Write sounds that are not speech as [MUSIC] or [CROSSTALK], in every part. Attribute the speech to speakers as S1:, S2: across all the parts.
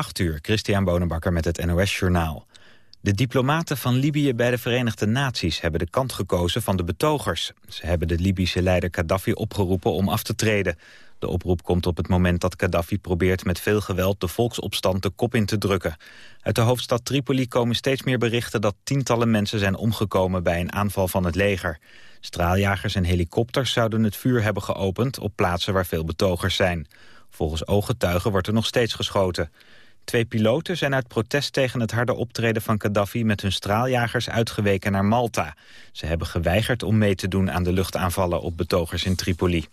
S1: 8 uur, Christian Bonenbakker met het NOS Journaal. De diplomaten van Libië bij de Verenigde Naties hebben de kant gekozen van de betogers. Ze hebben de Libische leider Gaddafi opgeroepen om af te treden. De oproep komt op het moment dat Gaddafi probeert met veel geweld de volksopstand de kop in te drukken. Uit de hoofdstad Tripoli komen steeds meer berichten dat tientallen mensen zijn omgekomen bij een aanval van het leger. Straaljagers en helikopters zouden het vuur hebben geopend op plaatsen waar veel betogers zijn. Volgens ooggetuigen wordt er nog steeds geschoten. Twee piloten zijn uit protest tegen het harde optreden van Gaddafi met hun straaljagers uitgeweken naar Malta. Ze hebben geweigerd om mee te doen aan de luchtaanvallen op betogers in Tripoli.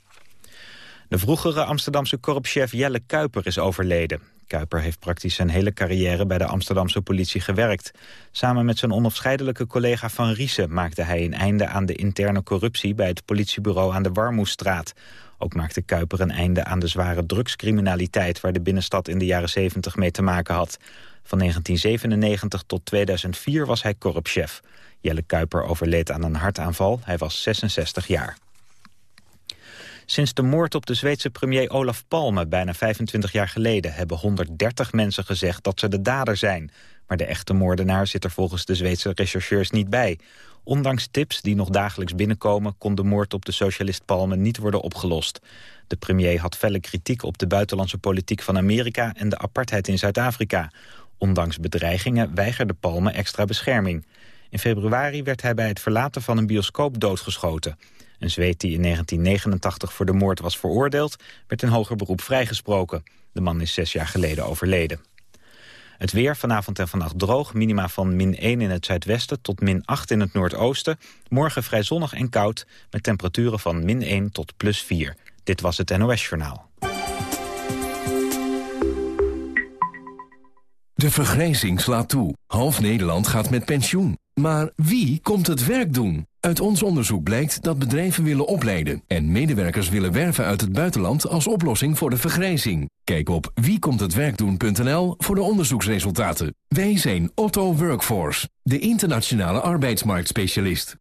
S1: De vroegere Amsterdamse korpschef Jelle Kuiper is overleden. Kuiper heeft praktisch zijn hele carrière bij de Amsterdamse politie gewerkt. Samen met zijn onafscheidelijke collega Van Riesen maakte hij een einde aan de interne corruptie bij het politiebureau aan de Warmoestraat. Ook maakte Kuiper een einde aan de zware drugscriminaliteit... waar de binnenstad in de jaren 70 mee te maken had. Van 1997 tot 2004 was hij korpschef. Jelle Kuiper overleed aan een hartaanval. Hij was 66 jaar. Sinds de moord op de Zweedse premier Olaf Palme bijna 25 jaar geleden... hebben 130 mensen gezegd dat ze de dader zijn. Maar de echte moordenaar zit er volgens de Zweedse rechercheurs niet bij. Ondanks tips die nog dagelijks binnenkomen... kon de moord op de socialist Palme niet worden opgelost. De premier had felle kritiek op de buitenlandse politiek van Amerika... en de apartheid in Zuid-Afrika. Ondanks bedreigingen weigerde Palme extra bescherming. In februari werd hij bij het verlaten van een bioscoop doodgeschoten. Een Zweed die in 1989 voor de moord was veroordeeld... werd in hoger beroep vrijgesproken. De man is zes jaar geleden overleden. Het weer vanavond en vannacht droog. Minima van min 1 in het zuidwesten tot min 8 in het noordoosten. Morgen vrij zonnig en koud met temperaturen van min 1 tot plus 4. Dit was het NOS Journaal.
S2: De vergrijzing slaat toe. Half Nederland gaat met pensioen. Maar wie komt het werk doen? Uit ons onderzoek blijkt dat bedrijven willen opleiden... en medewerkers willen werven uit het buitenland als oplossing voor de vergrijzing. Kijk op wiekomthetwerkdoen.nl voor de onderzoeksresultaten. Wij zijn Otto Workforce, de internationale arbeidsmarktspecialist.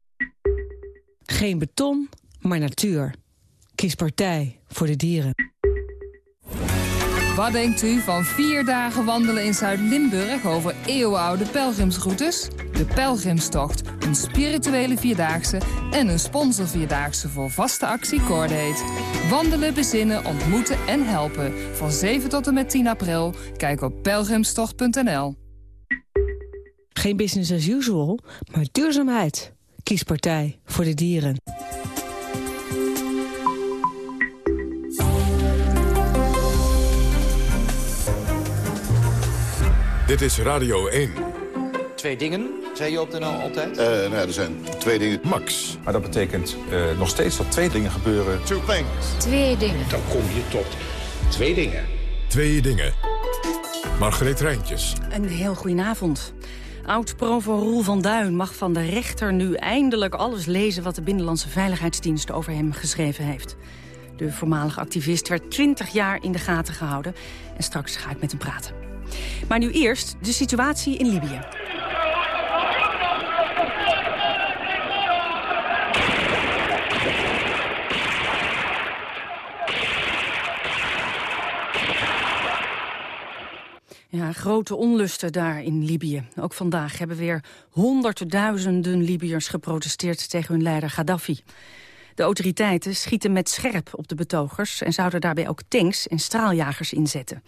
S3: Geen beton, maar natuur. Kies partij voor de dieren.
S4: Wat denkt u van vier dagen wandelen in Zuid-Limburg over eeuwenoude pelgrimsroutes? De Pelgrimstocht, een spirituele vierdaagse en een sponsorvierdaagse voor vaste actie Cordate. Wandelen, bezinnen, ontmoeten en helpen. Van 7 tot en met 10 april. Kijk op pelgrimstocht.nl.
S3: Geen business as usual, maar duurzaamheid. Kies partij voor de dieren.
S5: Dit is Radio 1.
S6: Twee dingen, zei je op de NL altijd?
S7: Uh, nou ja, er zijn twee dingen.
S5: Max.
S8: Maar dat betekent uh, nog steeds dat twee dingen gebeuren.
S7: Two things.
S9: Twee dingen.
S10: Dan kom je tot twee dingen.
S5: Twee dingen. Margreet Rijntjes.
S11: Een heel goedenavond. Oud-provo Roel van Duin mag van de rechter nu eindelijk alles lezen... wat de Binnenlandse Veiligheidsdienst over hem geschreven heeft. De voormalige activist werd 20 jaar in de gaten gehouden. En straks ga ik met hem praten. Maar nu eerst de situatie in Libië. Ja, grote onlusten daar in Libië. Ook vandaag hebben weer honderdduizenden Libiërs geprotesteerd tegen hun leider Gaddafi. De autoriteiten schieten met scherp op de betogers... en zouden daarbij ook tanks en straaljagers inzetten.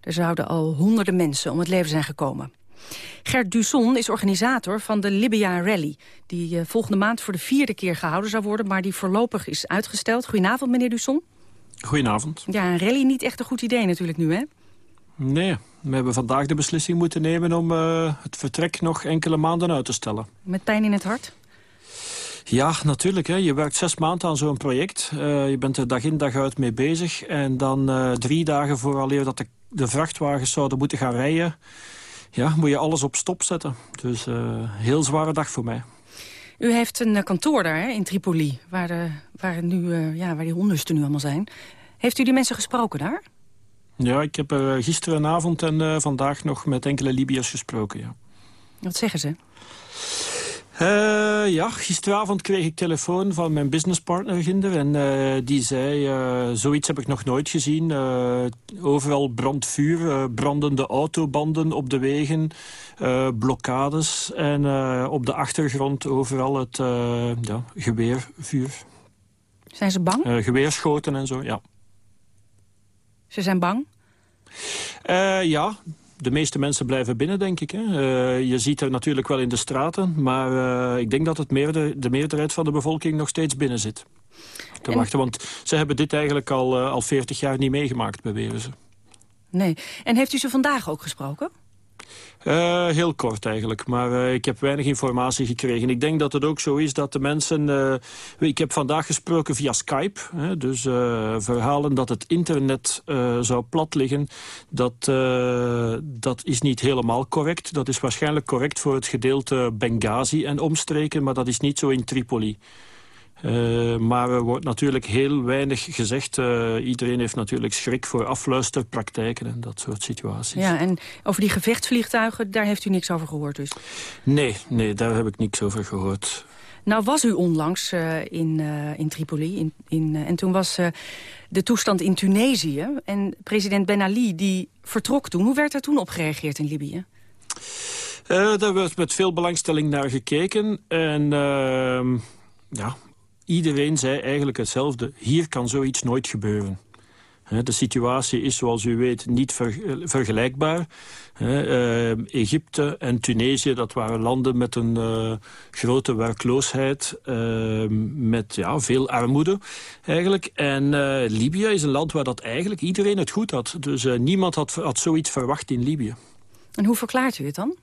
S11: Er zouden al honderden mensen om het leven zijn gekomen. Gert Dusson is organisator van de Libya Rally... die uh, volgende maand voor de vierde keer gehouden zou worden... maar die voorlopig is uitgesteld. Goedenavond, meneer Dusson.
S12: Goedenavond.
S11: Ja, een rally niet echt een goed idee natuurlijk nu, hè?
S12: Nee, we hebben vandaag de beslissing moeten nemen... om uh, het vertrek nog enkele maanden uit te stellen.
S11: Met pijn in het hart?
S12: Ja, natuurlijk. Hè. Je werkt zes maanden aan zo'n project. Uh, je bent er dag in dag uit mee bezig. En dan uh, drie dagen vooraleer dat de de vrachtwagens zouden moeten gaan rijden... ja, moet je alles op stop zetten. Dus uh, heel zware dag voor mij.
S11: U heeft een kantoor daar hè, in Tripoli, waar, de, waar, nu, ja, waar die onlusten nu allemaal zijn. Heeft u die mensen gesproken daar?
S12: Ja, ik heb uh, gisterenavond en vandaag nog met enkele Libiërs gesproken, ja.
S11: Wat zeggen ze?
S12: Uh, ja, gisteravond kreeg ik telefoon van mijn businesspartner Ginder. En uh, die zei, uh, zoiets heb ik nog nooit gezien. overal brandvuur, brandende autobanden op de wegen, blokkades. En op de achtergrond overal het ja, geweervuur.
S11: Zijn ze bang?
S12: geweerschoten en zo, ja.
S11: Ze zijn bang?
S12: ja, de meeste mensen blijven binnen, denk ik. Hè. Uh, je ziet er natuurlijk wel in de straten, maar uh, ik denk dat het de, de meerderheid van de bevolking nog steeds binnen zit. Te en... wachten, want ze hebben dit eigenlijk al, uh, al 40 jaar niet meegemaakt, beweren ze.
S11: Nee. En heeft u ze vandaag ook gesproken?
S12: Uh, heel kort eigenlijk, maar uh, ik heb weinig informatie gekregen. Ik denk dat het ook zo is dat de mensen... Uh, ik heb vandaag gesproken via Skype. Hè, dus verhalen dat het internet zou plat liggen... Dat, dat is niet helemaal correct. Dat is waarschijnlijk correct voor het gedeelte Benghazi en omstreken... maar dat is niet zo in Tripoli. Uh, maar er wordt natuurlijk heel weinig gezegd. Uh, iedereen heeft natuurlijk schrik voor afluisterpraktijken en dat soort situaties.
S11: Ja, en over die gevechtsvliegtuigen, daar heeft u niks over gehoord dus?
S12: Nee, nee daar heb ik niks over gehoord.
S11: Nou was u onlangs uh, in, in Tripoli in, in, en toen was de toestand in Tunesië. En president Ben Ali die vertrok toen. Hoe werd daar toen op gereageerd in Libië?
S12: daar werd met veel belangstelling naar gekeken. En ehm, ja, iedereen zei eigenlijk hetzelfde. Hier kan zoiets nooit gebeuren. De situatie is, zoals u weet, niet vergelijkbaar. Uh, Egypte en Tunesië, dat waren landen met een uh, grote werkloosheid, uh, met ja, veel armoede eigenlijk. En Libië is een land waar dat eigenlijk iedereen het goed had. Dus niemand had, had zoiets verwacht in Libië.
S11: En hoe verklaart u het dan?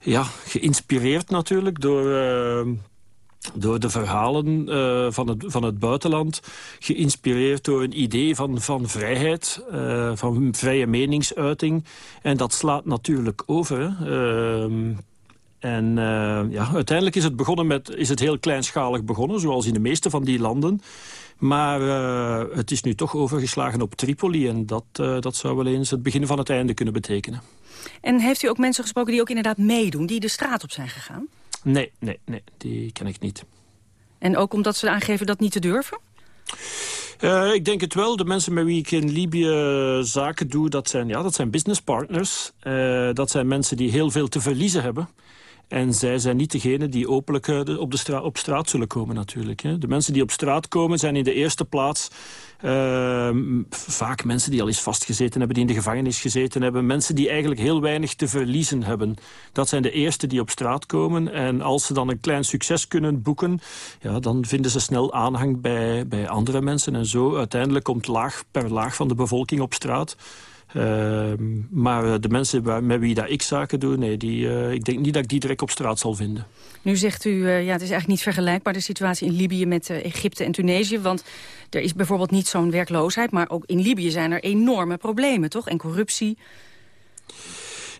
S12: Ja, geïnspireerd natuurlijk door door de verhalen uh, van, het, van het buitenland... geïnspireerd door een idee van, van vrijheid, uh, van vrije meningsuiting. En dat slaat natuurlijk over. Uh, en ja, uiteindelijk is het, begonnen met, is het heel kleinschalig begonnen, zoals in de meeste van die landen. Maar het is nu toch overgeslagen op Tripoli en dat, dat zou wel eens het begin van het einde kunnen betekenen.
S11: En heeft u ook mensen gesproken die ook inderdaad meedoen, die de straat op zijn gegaan?
S12: Nee, nee, nee, die ken ik niet.
S11: En ook omdat ze aangeven dat niet te durven?
S12: Uh, ik denk het wel. De mensen met wie ik in Libië zaken doe, dat zijn, ja, dat zijn businesspartners. Uh, dat zijn mensen die heel veel te verliezen hebben. En zij zijn niet degene die openlijk op, de stra op straat zullen komen natuurlijk. Hè. De mensen die op straat komen zijn in de eerste plaats vaak mensen die al eens vastgezeten hebben, die in de gevangenis gezeten hebben. Mensen die eigenlijk heel weinig te verliezen hebben. Dat zijn de eerste die op straat komen. En als ze dan een klein succes kunnen boeken, ja, dan vinden ze snel aanhang bij, bij andere mensen. En zo uiteindelijk komt laag per laag van de bevolking op straat. Uh, maar de mensen met wie dat ik zaken doe, nee, die, uh, ik denk niet dat ik die direct op straat zal vinden.
S11: Nu zegt u, uh, ja, het is eigenlijk niet vergelijkbaar de situatie in Libië met eh, Egypte en Tunesië. Want er is bijvoorbeeld niet zo'n werkloosheid, maar ook in Libië zijn er enorme problemen, toch? En corruptie.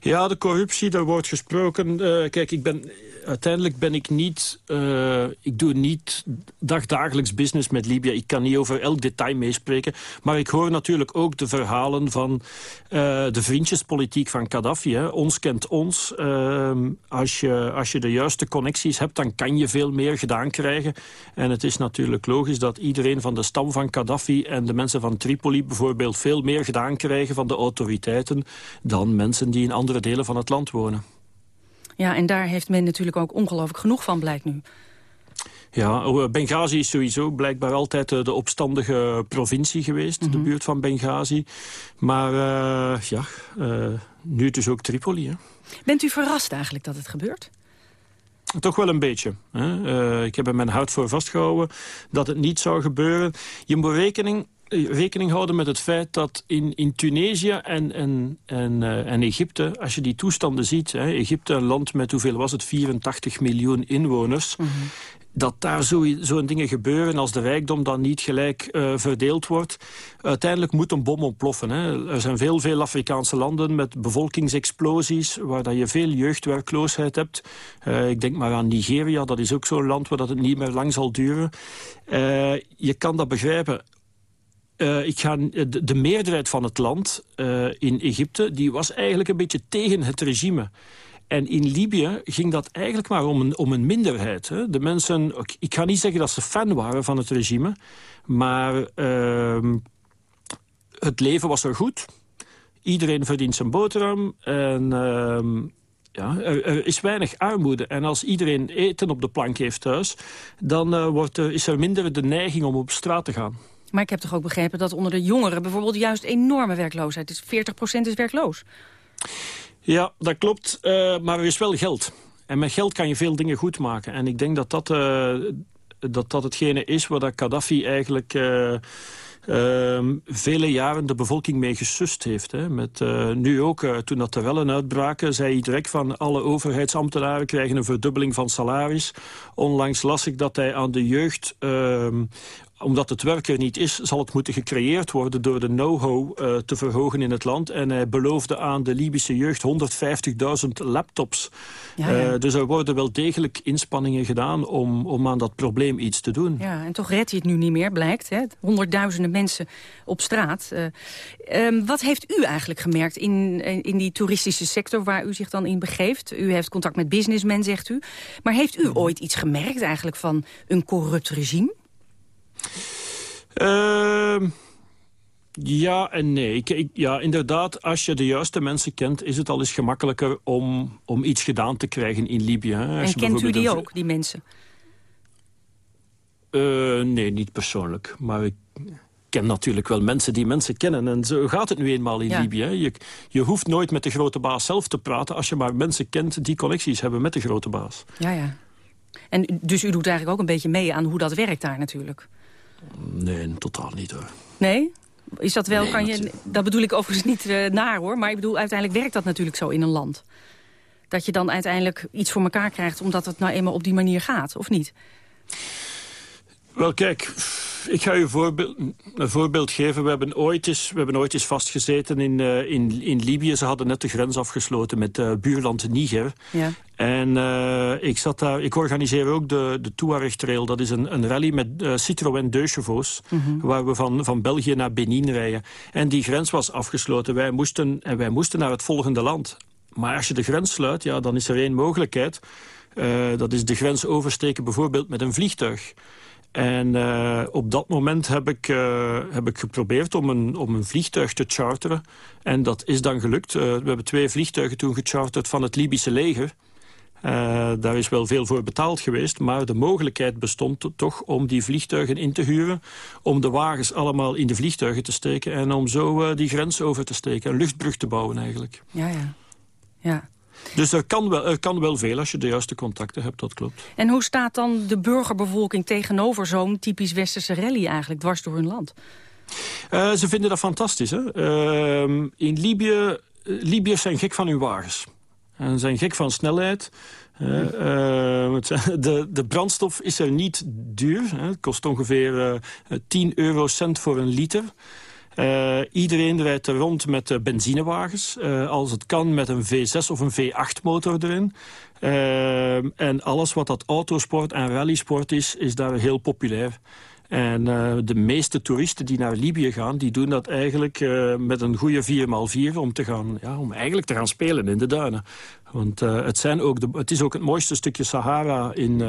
S12: Ja, de corruptie, daar wordt gesproken. kijk, ik ben uiteindelijk ben ik niet... Uh, ik doe niet dagdagelijks business met Libië. Ik kan niet over elk detail meespreken. Maar ik hoor natuurlijk ook de verhalen van uh, de vriendjespolitiek van Gaddafi. Hè. Ons kent ons. Uh, als, je, als je de juiste connecties hebt, dan kan je veel meer gedaan krijgen. En het is natuurlijk logisch dat iedereen van de stam van Gaddafi... en de mensen van Tripoli bijvoorbeeld veel meer gedaan krijgen van de autoriteiten... dan mensen die in andere delen van het land wonen.
S11: Ja, en daar heeft men natuurlijk ook ongelooflijk genoeg van, blijkt nu.
S12: Ja, eh, Benghazi is sowieso blijkbaar altijd eh, de opstandige provincie geweest, de mhm. buurt van Benghazi. Maar uh, ja, uh, nu dus ook Tripoli. Hè.
S11: Bent u verrast eigenlijk dat het gebeurt?
S12: Toch wel een beetje. Hè? Uh, ik heb er mijn hart voor vastgehouden dat het niet zou gebeuren. Je moet rekening rekening houden met het feit dat in, in Tunesië en, en, en, uh, en Egypte, als je die toestanden ziet... Hè, Egypte, een land met hoeveel was het, 84 miljoen inwoners... Mm -hmm. dat daar zo'n zo dingen gebeuren als de rijkdom dan niet gelijk uh, verdeeld wordt. Uiteindelijk moet een bom ontploffen. Hè. Er zijn veel, veel Afrikaanse landen met bevolkingsexplosies... waar dat je veel jeugdwerkloosheid hebt. Uh, ik denk maar aan Nigeria, dat is ook zo'n land waar dat het niet meer lang zal duren. je kan dat begrijpen uh, ik ga, de, de, meerderheid van het land uh, in Egypte... die was eigenlijk een beetje tegen het regime. En in Libië ging dat eigenlijk maar om een, om een minderheid. Hè. De mensen, ik ga niet zeggen dat ze fan waren van het regime... maar uh, het leven was er goed. Iedereen verdient zijn boterham. En uh, ja, er, is weinig armoede. En als iedereen eten op de plank heeft thuis... dan wordt er, is er minder de neiging om op straat te gaan.
S11: Maar ik heb toch ook begrepen dat onder de jongeren... bijvoorbeeld juist enorme werkloosheid is. 40% is werkloos.
S12: Ja, dat klopt. Uh, maar er is wel geld. En met geld kan je veel dingen goed maken. En ik denk dat dat, uh, dat, dat hetgene is waar dat Gaddafi eigenlijk... Uh, vele jaren de bevolking mee gesust heeft. Hè. Met, nu ook, toen dat de rellen uitbraken, zei hij direct van alle overheidsambtenaren krijgen een verdubbeling van salaris. Onlangs las ik dat hij aan de jeugd uh, omdat het werk er niet is, zal het moeten gecreëerd worden... door de know-how uh, te verhogen in het land. En hij beloofde aan de Libische jeugd 150.000 laptops. Ja, ja. Uh, dus er worden wel degelijk inspanningen gedaan om, om aan dat probleem iets te doen.
S11: Ja, en toch redt hij het nu niet meer, blijkt. Hè? Honderdduizenden mensen op straat. Uh, um, wat heeft u eigenlijk gemerkt in, in die toeristische sector... waar u zich dan in begeeft? U heeft contact met businessmen, zegt u. Maar heeft u ooit iets gemerkt eigenlijk van een corrupt regime?
S12: Uh, ja en nee. Ik, ik, ja, inderdaad, als je de juiste mensen kent... is het al eens gemakkelijker om, om iets gedaan te krijgen in Libië. Hè.
S11: Als en kent u die ook, die mensen?
S12: Uh, nee, niet persoonlijk. Maar ik ken natuurlijk wel mensen die mensen kennen. En zo gaat het nu eenmaal in ja. Libië. Je, je hoeft nooit met de grote baas zelf te praten... als je maar mensen kent die connecties hebben met de grote baas.
S11: Ja, ja. En dus u doet eigenlijk ook een beetje mee aan hoe dat werkt daar natuurlijk.
S12: Nee, totaal niet hoor.
S11: Nee? Is dat wel, nee, kan je, dat bedoel ik overigens niet uh, naar hoor, maar ik bedoel, uiteindelijk werkt dat natuurlijk zo in een land. Dat je dan uiteindelijk iets voor elkaar krijgt omdat het nou eenmaal op die manier gaat, of niet?
S12: Wel kijk, ik ga u een voorbeeld, een voorbeeld geven. We hebben ooit eens, we hebben ooit eens vastgezeten in, uh, in, in Libië. Ze hadden net de grens afgesloten met uh, buurland Niger. Ja. En uh, ik, zat daar, ik organiseer ook de, de Tuareg Trail. Dat is een, een rally met Citroën deux chevaux. Mm -hmm. Waar we van, van België naar Benin rijden. En die grens was afgesloten. Wij moesten, en wij moesten naar het volgende land. Maar als je de grens sluit, ja, dan is er één mogelijkheid. dat is de grens oversteken bijvoorbeeld met een vliegtuig. En uh, op dat moment heb ik, uh, heb ik geprobeerd om een, om een vliegtuig te charteren. En dat is dan gelukt. Uh, we hebben twee vliegtuigen toen gecharterd van het Libische leger. daar is wel veel voor betaald geweest. Maar de mogelijkheid bestond toch om die vliegtuigen in te huren. Om de wagens allemaal in de vliegtuigen te steken. En om zo die grens over te steken. Een luchtbrug te bouwen eigenlijk.
S11: Ja, ja. ja.
S12: Dus er kan, wel, er kan wel veel als je de juiste contacten hebt, dat klopt.
S11: En hoe staat dan de burgerbevolking tegenover zo'n typisch westerse rally eigenlijk, dwars door hun land?
S12: Uh, ze vinden dat fantastisch. Hè? Uh, in Libië, Libiërs zijn gek van hun wagens. En zijn gek van snelheid. Uh, de, de brandstof is er niet duur. Hè. Het kost ongeveer 10 eurocent voor een liter. Uh, iedereen rijdt er rond met uh, benzinewagens. Uh, als het kan met een V6 of een V8 motor erin. en alles wat dat autosport en rallysport is, is daar heel populair. En de meeste toeristen die naar Libië gaan, die doen dat eigenlijk met een goede 4x4 om, te gaan, ja, om eigenlijk te gaan spelen in de duinen. Want het, zijn ook het is ook het mooiste stukje Sahara in,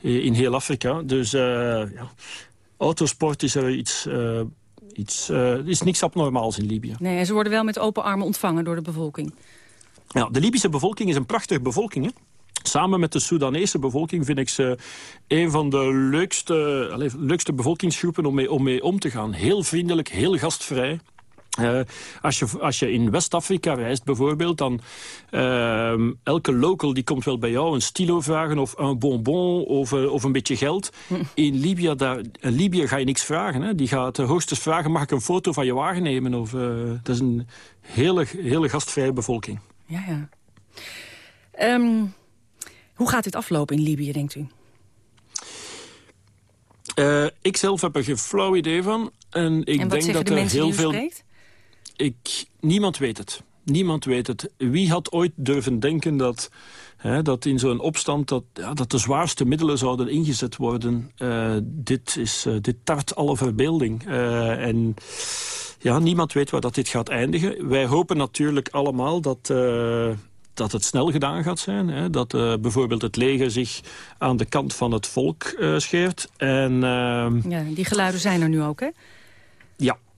S12: in heel Afrika. Dus ja, autosport is er iets iets, uh, is niks abnormaals in Libië.
S11: Nee, en ze worden wel met open armen ontvangen door de bevolking.
S12: Ja, de Libische bevolking is een prachtige bevolking. Hè? Samen met de Soedanese bevolking vind ik ze een van de leukste, allez, leukste bevolkingsgroepen om mee, om mee om te gaan. Heel vriendelijk, heel gastvrij. Uh, als, je, als je in West-Afrika reist bijvoorbeeld, dan uh, elke local die komt wel bij jou een stilo vragen of een bonbon of, uh, of een beetje geld. [LAUGHS] In Libië, daar, in Libië ga je niks vragen. Hè? Die gaat hoogstens vragen, mag ik een foto van je wagen nemen? Of, dat is een hele, hele gastvrije bevolking.
S11: Ja, ja. Um, hoe gaat dit aflopen in Libië, denkt u?
S12: ik zelf heb er geen flauw idee van. En ik
S11: en
S12: denk dat er heel veel.
S11: Spreekt?
S12: Ik, niemand weet het. Niemand weet het. Wie had ooit durven denken dat, hè, dat in zo'n opstand... Dat, ja, dat de zwaarste middelen zouden ingezet worden? Uh, dit, is, uh, dit tart alle verbeelding. Uh, en ja, niemand weet waar dat dit gaat eindigen. Wij hopen natuurlijk allemaal dat, dat het snel gedaan gaat zijn. Hè, dat bijvoorbeeld het leger zich aan de kant van het volk uh, scheert. En, uh,
S11: ja, die geluiden zijn er nu ook, hè?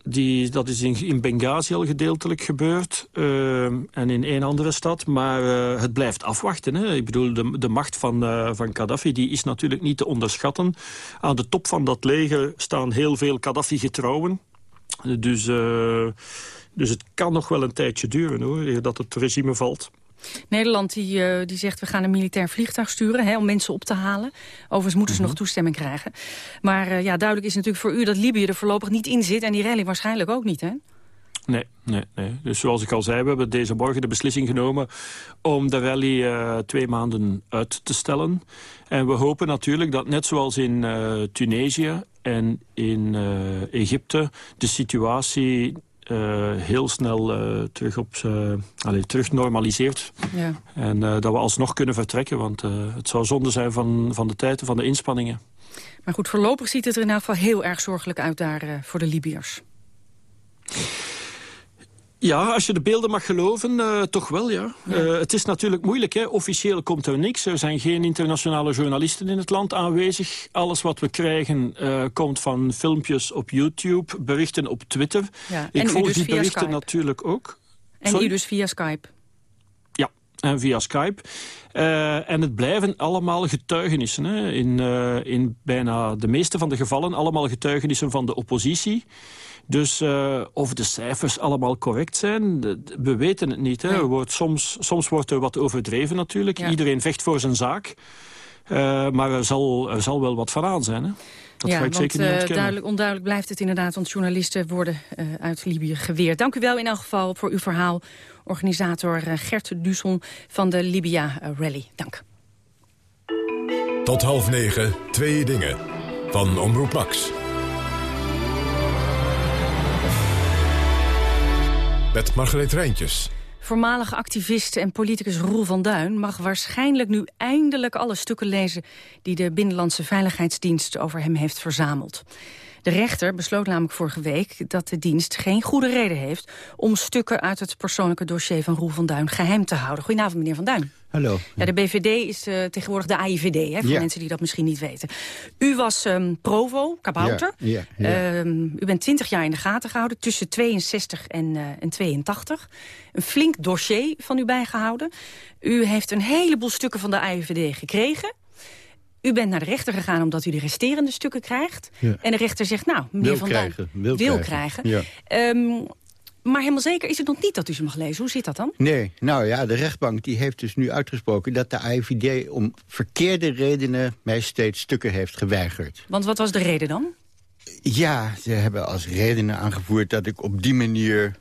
S12: Die, dat is in, in Benghazi al gedeeltelijk gebeurd. Uh, en in één andere stad. Maar uh, het blijft afwachten. Hè. Ik bedoel, de, de macht van, uh, van Gaddafi die is natuurlijk niet te onderschatten. Aan de top van dat leger staan heel veel Gaddafi-getrouwen. Dus, dus het kan nog wel een tijdje duren hoor, dat het regime valt.
S11: Nederland die, uh, die zegt we gaan een militair vliegtuig sturen hè, om mensen op te halen. Overigens moeten ze nog toestemming krijgen. Maar uh, ja, duidelijk is natuurlijk voor u dat Libië er voorlopig niet in zit... en die rally waarschijnlijk ook niet, hè?
S12: Nee, nee, nee. Dus zoals ik al zei, we hebben deze morgen de beslissing genomen om de rally uh, twee maanden uit te stellen. En we hopen natuurlijk dat net zoals in uh, Tunesië en in uh, Egypte de situatie uh, heel snel uh, terug, op, uh, allez, terug normaliseert. Ja. En dat we alsnog kunnen vertrekken. Want het zou zonde zijn van, van de tijd en van de inspanningen.
S11: Maar goed, voorlopig ziet het er in elk geval heel erg zorgelijk uit daar voor de Libiërs.
S12: Ja, als je de beelden mag geloven, uh, toch wel, ja. ja. Uh, het is natuurlijk moeilijk, hè. Officieel komt er niks. Er zijn geen internationale journalisten in het land aanwezig. Alles wat we krijgen uh, komt van filmpjes op YouTube, berichten op Twitter.
S11: Ja.
S12: Ik
S11: en
S12: volg
S11: dus
S12: die berichten
S11: Skype.
S12: natuurlijk ook.
S11: En
S12: Sorry?
S11: u dus via Skype.
S12: En via Skype. Uh, en het blijven allemaal getuigenissen. Hè. In, uh, in bijna de meeste van de gevallen allemaal getuigenissen van de oppositie. Dus uh, of de cijfers allemaal correct zijn, we weten het niet. Hè.
S11: Nee.
S12: Wordt soms, soms wordt er wat overdreven natuurlijk.
S11: Ja.
S12: Iedereen vecht voor zijn zaak. maar er zal, er zal wel wat van aan zijn. Hè. Dat
S11: ja,
S12: ga ik
S11: want
S12: zeker niet ontkennen.
S11: duidelijk, onduidelijk blijft het inderdaad... want journalisten worden uit Libië geweerd. Dank u wel in elk geval voor uw verhaal. Organisator uh, Gert Dusson van de Libya Rally. Dank.
S5: Tot half negen, twee dingen. Van Omroep Max. Met Margreet Rijntjes.
S11: Voormalige activist en politicus Roel van Duin mag waarschijnlijk nu eindelijk alle stukken lezen die de Binnenlandse Veiligheidsdienst over hem heeft verzameld. De rechter besloot namelijk vorige week dat de dienst geen goede reden heeft om stukken uit het persoonlijke dossier van Roel van Duin geheim te houden. Goedenavond meneer Van Duin.
S9: Hallo.
S11: Ja, de BVD is uh, tegenwoordig de AIVD, hè, voor
S9: Ja.
S11: mensen die dat misschien niet weten. U was um, provo, kabouter.
S9: Ja, ja, ja.
S11: Um, u bent 20 jaar in de gaten gehouden, tussen 62 en, uh, en 82. Een flink dossier van u bijgehouden. U heeft een heleboel stukken van de AIVD gekregen. U bent naar de rechter gegaan omdat u de resterende stukken krijgt.
S9: Ja.
S11: En de rechter zegt, nou, meneer
S9: Wil
S11: Van Duin
S9: wil
S11: wil
S9: krijgen.
S11: krijgen.
S9: Ja.
S11: Um, maar helemaal zeker is het nog niet dat u ze mag lezen. Hoe zit dat dan?
S9: Nee, nou ja, de rechtbank die heeft dus nu uitgesproken... dat de AIVD om verkeerde redenen mij steeds stukken heeft geweigerd.
S11: Want wat was de reden dan?
S9: Ja, ze hebben als redenen aangevoerd dat ik op die manier...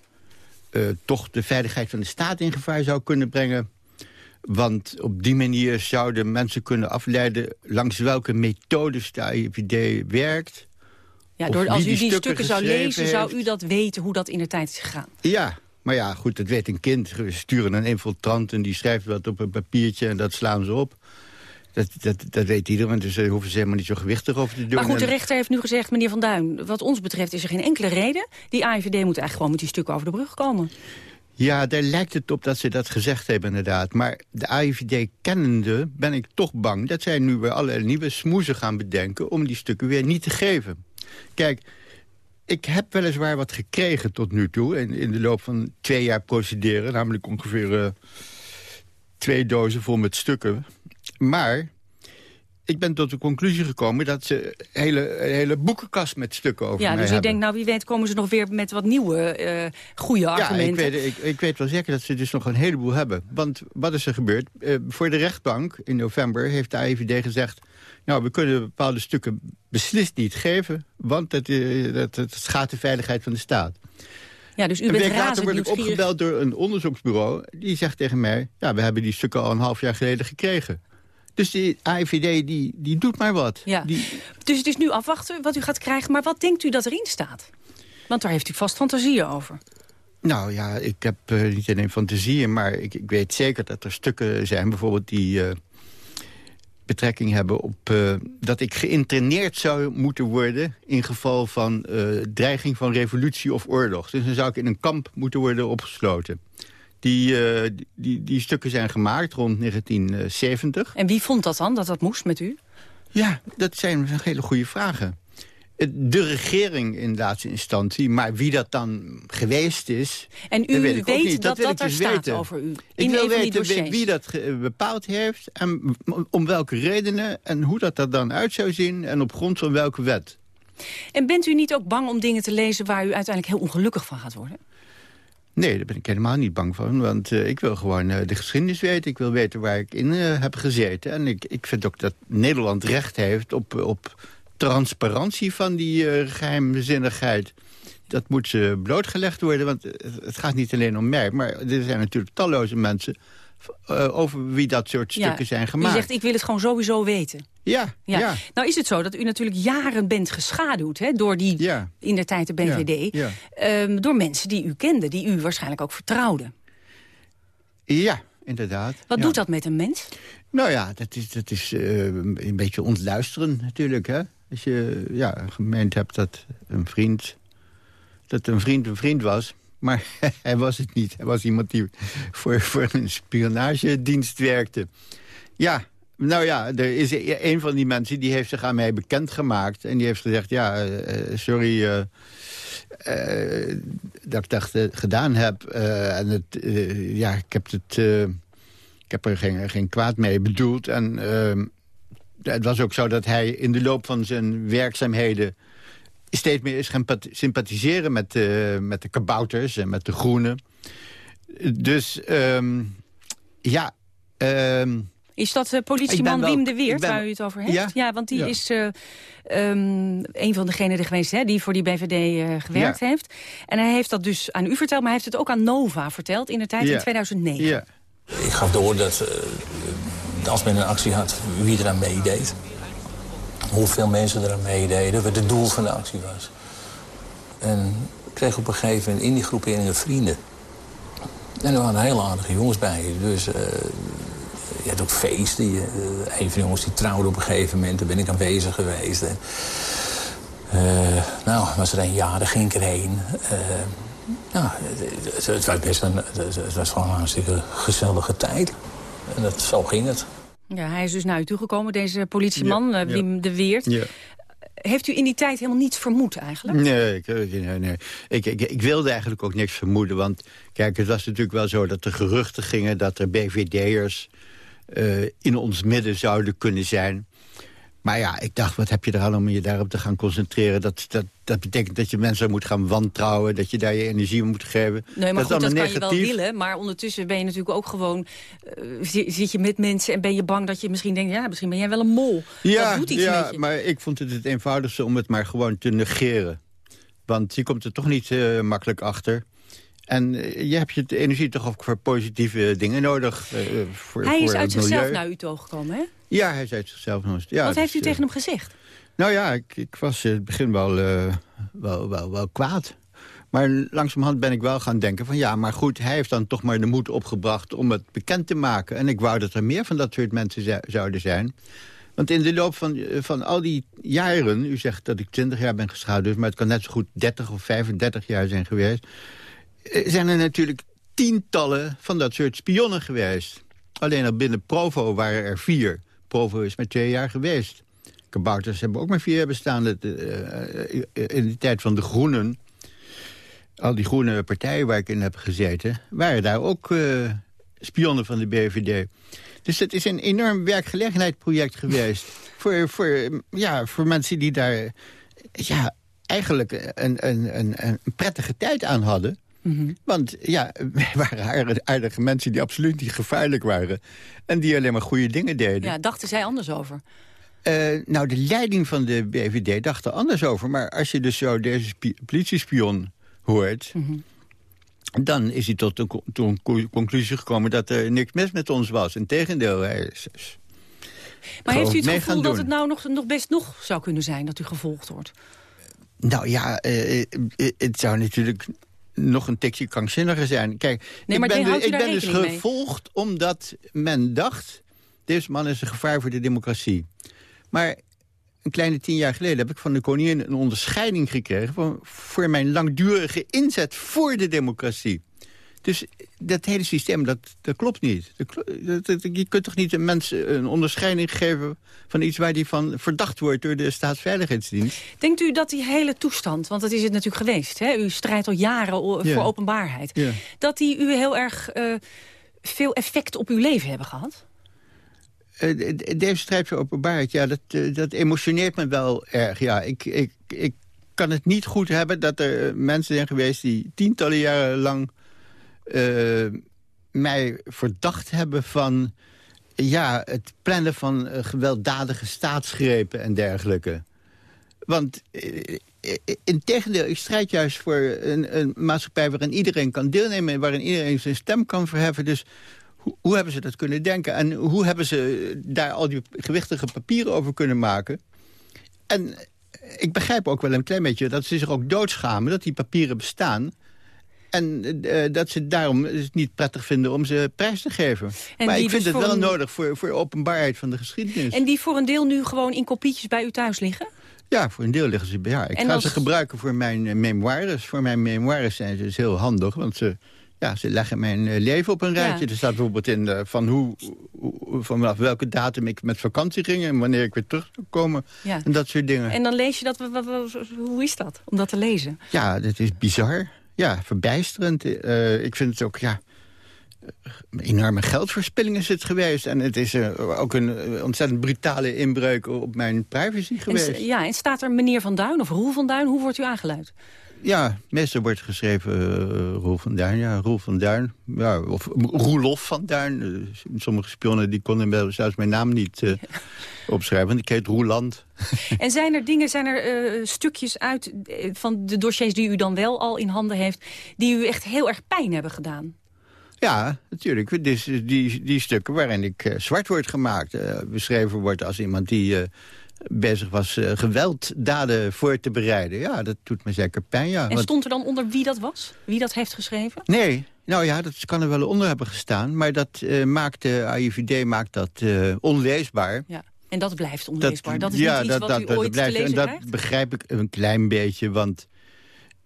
S9: Uh, toch de veiligheid van de staat in gevaar zou kunnen brengen. Want op die manier zouden mensen kunnen afleiden... langs welke methodes de AIVD werkt...
S11: Ja, door, als u
S9: die stukken
S11: stukken zou lezen, zou u dat weten hoe dat in de tijd is gegaan.
S9: Ja, maar ja, goed, dat weet een kind. We sturen een infiltrant en die schrijft wat op een papiertje... en dat slaan ze op. Dat, dat, dat weet iedereen, dus daar hoeven ze helemaal niet zo gewichtig over te doen.
S11: Maar goed, de rechter heeft nu gezegd, meneer Van Duin... wat ons betreft is er geen enkele reden. Die AIVD moet eigenlijk gewoon met die stukken over de brug komen.
S9: Ja, daar lijkt het op dat ze dat gezegd hebben inderdaad. Maar de AIVD kennende ben ik toch bang... dat zij nu weer allerlei nieuwe smoezen gaan bedenken... om die stukken weer niet te geven. Kijk, ik heb weliswaar wat gekregen tot nu toe... in, in de loop van twee jaar procederen. Namelijk ongeveer eh, twee dozen vol met stukken. Maar ik ben tot de conclusie gekomen... dat ze een hele, een hele boekenkast met stukken over
S11: Ja,
S9: mij
S11: dus
S9: hebben.
S11: denkt, nou wie weet komen ze nog weer met wat nieuwe, eh goede
S9: Ja, ik
S11: argumenten.
S9: weet, ik, ik weet wel zeker dat ze dus nog een heleboel hebben. Want wat is er gebeurd? Eh, voor de rechtbank in november heeft de AIVD gezegd... nou, we kunnen bepaalde stukken beslist niet geven... want dat, dat, dat schaadt de veiligheid van de staat.
S11: Ja, dus u
S9: een week later
S11: razend
S9: word ik opgebeld door een onderzoeksbureau. Die zegt tegen mij, ja, we hebben die stukken al een half jaar geleden gekregen. Dus die AIVD, die, die doet maar wat.
S11: Ja.
S9: Die,
S11: Dus het is nu afwachten wat u gaat krijgen. Maar wat denkt u dat erin staat? Want daar heeft u vast fantasieën over.
S9: Nou ja, ik heb eh, niet alleen fantasieën, maar ik, ik weet zeker dat er stukken zijn... bijvoorbeeld die eh, betrekking hebben op eh, dat ik geïnterneerd zou moeten worden... in geval van dreiging van revolutie of oorlog. Dus dan zou ik in een kamp moeten worden opgesloten. Die, die, die stukken zijn gemaakt rond 1970.
S11: En wie vond dat dan, dat dat moest met u?
S9: Ja, dat zijn hele goede vragen de regering in laatste instantie. Maar wie dat dan geweest is,
S11: En u weet, weet dat dat, dat er dus staat
S9: weten.
S11: over u?
S9: Ik wil weten wie dat bepaald heeft... en om welke redenen en hoe dat er dan uit zou zien... en op grond van welke wet.
S11: En bent u niet ook bang om dingen te lezen... waar u uiteindelijk heel ongelukkig van gaat worden?
S9: Nee, daar ben ik helemaal niet bang van. Want uh, ik wil gewoon uh, de geschiedenis weten. Ik wil weten waar ik in uh, heb gezeten. En ik, ik vind ook dat Nederland recht heeft op, op transparantie van die geheimzinnigheid. Dat moet blootgelegd worden, want het gaat niet alleen om mij... maar er zijn natuurlijk talloze mensen uh, over wie dat soort stukken zijn gemaakt.
S11: Je zegt, ik wil het gewoon sowieso weten.
S9: Ja, ja, ja.
S11: Nou is het zo dat u natuurlijk jaren bent geschaduwd... Hè, door die, ja. in de tijd de BVD... Um, door mensen die u kenden, die u waarschijnlijk ook vertrouwden.
S9: Ja, inderdaad.
S11: Wat doet dat met een mens?
S9: Nou ja, dat is, dat is uh, een beetje ontluisteren natuurlijk. Hè? Als je ja, gemeend hebt dat een vriend... dat een vriend een vriend was... Maar [LAUGHS] hij was het niet. Hij was iemand die voor, voor een spionagedienst werkte. Ja, nou ja, er is een van die mensen die heeft zich aan mij bekendgemaakt. En die heeft gezegd, ja, uh, sorry uh, uh, dat ik dat gedaan heb. en het, ja, ik heb het... ik heb er geen, geen kwaad mee bedoeld. En ehm, het was ook zo dat hij in de loop van zijn werkzaamheden... steeds meer is gaan sympathiseren met, uh, met de kabouters en met de groenen. Dus um, ja... Um,
S11: is dat uh, politieman Wim de Weert, ben, waar u het over heeft? Ja, ja want die ja. is uh, um, een van degenen geweest hè, die voor die BVD uh, gewerkt ja. heeft. En hij heeft dat dus aan u verteld, maar hij heeft het ook aan Nova verteld... in de tijd in 2009. Ja.
S13: Ik gaf door dat als men een actie had, wie er aan meedeed. Hoeveel mensen er aan meededen, wat het doel van de actie was. En ik kreeg op een gegeven moment in die groeperingen vrienden. En er waren hele aardige jongens bij. Dus uh, je had ook feesten. Je, uh, een van de jongens die trouwde op een gegeven moment. Daar ben ik aanwezig geweest. En, uh, nou, was er een jaar, daar ging ik erheen. nou, het, het, was best een, het was gewoon een hartstikke gezellige tijd. En dat, zo ging het.
S11: Ja, hij is dus naar u toegekomen, deze politieman, ja, Wim de Weert. Ja. Heeft u in die tijd helemaal niets vermoed eigenlijk?
S9: Nee, ik, nee, nee. Ik, ik, ik, wilde eigenlijk ook niks vermoeden. Want kijk, het was natuurlijk wel zo dat er geruchten gingen... dat er BVD'ers uh, in ons midden zouden kunnen zijn. Maar ja, ik dacht, wat heb je er aan om je daarop te gaan concentreren? Dat, dat, dat betekent dat je mensen moet gaan wantrouwen... dat je daar je energie moet geven.
S11: Nee, maar
S9: dat
S11: goed, dat negatief. kan je wel willen. Maar ondertussen ben je natuurlijk ook gewoon... Uh, zit je met mensen en ben je bang dat je misschien denkt... ja, misschien ben jij wel een mol.
S9: Ja,
S11: dat doet iets
S9: ja
S11: met je.
S9: maar ik vond het het eenvoudigste om het maar gewoon te negeren. Want je komt er toch niet uh, makkelijk achter. En je hebt je energie toch ook voor positieve dingen nodig. Uh, voor,
S11: Hij is
S9: voor
S11: uit zichzelf naar u toe gekomen, hè?
S9: Ja, hij is uit zichzelf nog. Ja,
S11: Wat
S9: dus,
S11: heeft u tegen hem gezegd?
S9: Nou ja, ik, ik was in het begin wel, uh, wel, wel, wel kwaad. Maar langzamerhand ben ik wel gaan denken van... ja, maar goed, hij heeft dan toch maar de moed opgebracht om het bekend te maken. En ik wou dat er meer van dat soort mensen zouden zijn. Want in de loop van, van al die jaren... u zegt dat ik 20 jaar ben geschaduwd... maar het kan net zo goed 30 of 35 jaar zijn geweest... zijn er natuurlijk tientallen van dat soort spionnen geweest. Alleen al binnen Provo waren er vier. Provo is maar twee jaar geweest. Kabouters hebben ook maar vier jaar bestaan. in de tijd van de Groenen... al die groene partijen waar ik in heb gezeten... waren daar ook uh, spionnen van de BVD. Dus het is een enorm werkgelegenheidsproject geweest. [LAUGHS] voor, voor, ja, voor mensen die daar ja, eigenlijk een, een, een, een prettige tijd aan hadden. Mm -hmm. Want ja, wij [LAUGHS] waren aardige mensen die absoluut niet gevaarlijk waren. En die alleen maar goede dingen deden.
S11: Ja, dachten zij anders over?
S9: Uh, nou, de leiding van de BVD dacht er anders over. Maar als je dus zo deze politiespion hoort... Mm -hmm. dan is hij tot een, conclusie gekomen dat er niks mis met ons was. Integendeel, hij is...
S11: Maar heeft u het gevoel dat het nou nog, nog best nog zou kunnen zijn... dat u gevolgd wordt?
S9: Nou ja, uh, het zou natuurlijk nog een tikje krankzinniger zijn. Kijk,
S11: nee,
S9: ik ben,
S11: de,
S9: ik ben dus
S11: mee?
S9: gevolgd omdat men dacht... deze man is een gevaar voor de democratie. Maar een kleine tien jaar geleden heb ik van de koningin een onderscheiding gekregen... Voor, voor mijn langdurige inzet voor de democratie. Dus dat hele systeem, dat, dat klopt niet. Dat, dat, je kunt toch niet een mens een onderscheiding geven... van iets waar die van verdacht wordt door de staatsveiligheidsdienst?
S11: Denkt u dat die hele toestand, want dat is het natuurlijk geweest... Hè? u strijdt al jaren voor openbaarheid... dat die u heel erg uh, veel effect op uw leven hebben gehad?
S9: Uh, deze strijd voor openbaarheid, ja, dat, uh, dat emotioneert me wel erg. Ja, ik, ik, ik kan het niet goed hebben dat er mensen zijn geweest... die tientallen jaren lang mij verdacht hebben van... ja, het plannen van uh, gewelddadige staatsgrepen en dergelijke. Want uh, in tegendeel, ik strijd juist voor een, een, maatschappij... waarin iedereen kan deelnemen en waarin iedereen zijn stem kan verheffen. Dus hoe, hoe hebben ze dat kunnen denken? En hoe hebben ze daar al die gewichtige papieren over kunnen maken? En ik begrijp ook wel een klein beetje dat ze zich ook doodschamen... dat die papieren bestaan... En uh, dat ze daarom het niet prettig vinden om ze prijs te geven. En maar ik vind dus het wel een... nodig voor, voor openbaarheid van de geschiedenis.
S11: En die voor een deel nu gewoon in kopietjes bij u thuis liggen?
S9: Ja, voor een deel liggen ze bij ja. Ik ga ze gebruiken voor mijn uh, memoires. Voor mijn memoires zijn ze dus heel handig, want ze, ja, ze leggen mijn leven op een rijtje. Er staat bijvoorbeeld in uh, van hoe, hoe, vanaf welke datum ik met vakantie ging... en wanneer ik weer terug zou komen ja. en dat soort dingen.
S11: En dan lees je dat, hoe is dat, om dat te lezen?
S9: Ja, dat is bizar ja, verbijsterend. Uh, ik vind het ook, ja, enorme geldverspilling is het geweest. En het is uh, ook een ontzettend brutale inbreuk op mijn privacy geweest.
S11: En, ja, en staat er meneer Van Duin of Roel Van Duin? Hoe wordt u aangeluid?
S9: Ja, meestal wordt geschreven uh, Roel van Duin. Ja, Roel van Duin. Ja, of Roelof van Duin. Uh, sommige spionnen die konden zelfs mijn naam niet uh, [LAUGHS] opschrijven. Want ik heet Roeland. [LAUGHS]
S11: En zijn er dingen, zijn er stukjes uit van de dossiers die u dan wel al in handen heeft... die u echt heel erg pijn hebben gedaan?
S9: Ja, natuurlijk. Die, die, die stukken waarin ik zwart word gemaakt. beschreven wordt als iemand die bezig was uh, gewelddaden voor te bereiden. Ja, dat doet me zeker pijn, ja.
S11: En stond er dan onder wie dat was? Wie dat heeft geschreven?
S9: Nee, nou ja, dat kan er wel onder hebben gestaan. Maar dat uh, maakt de AIVD maakt dat uh, onleesbaar.
S11: Ja. En dat blijft onleesbaar. Dat, is ja, niet iets dat, wat u ooit blijft, En
S9: dat begrijp ik een klein beetje, want...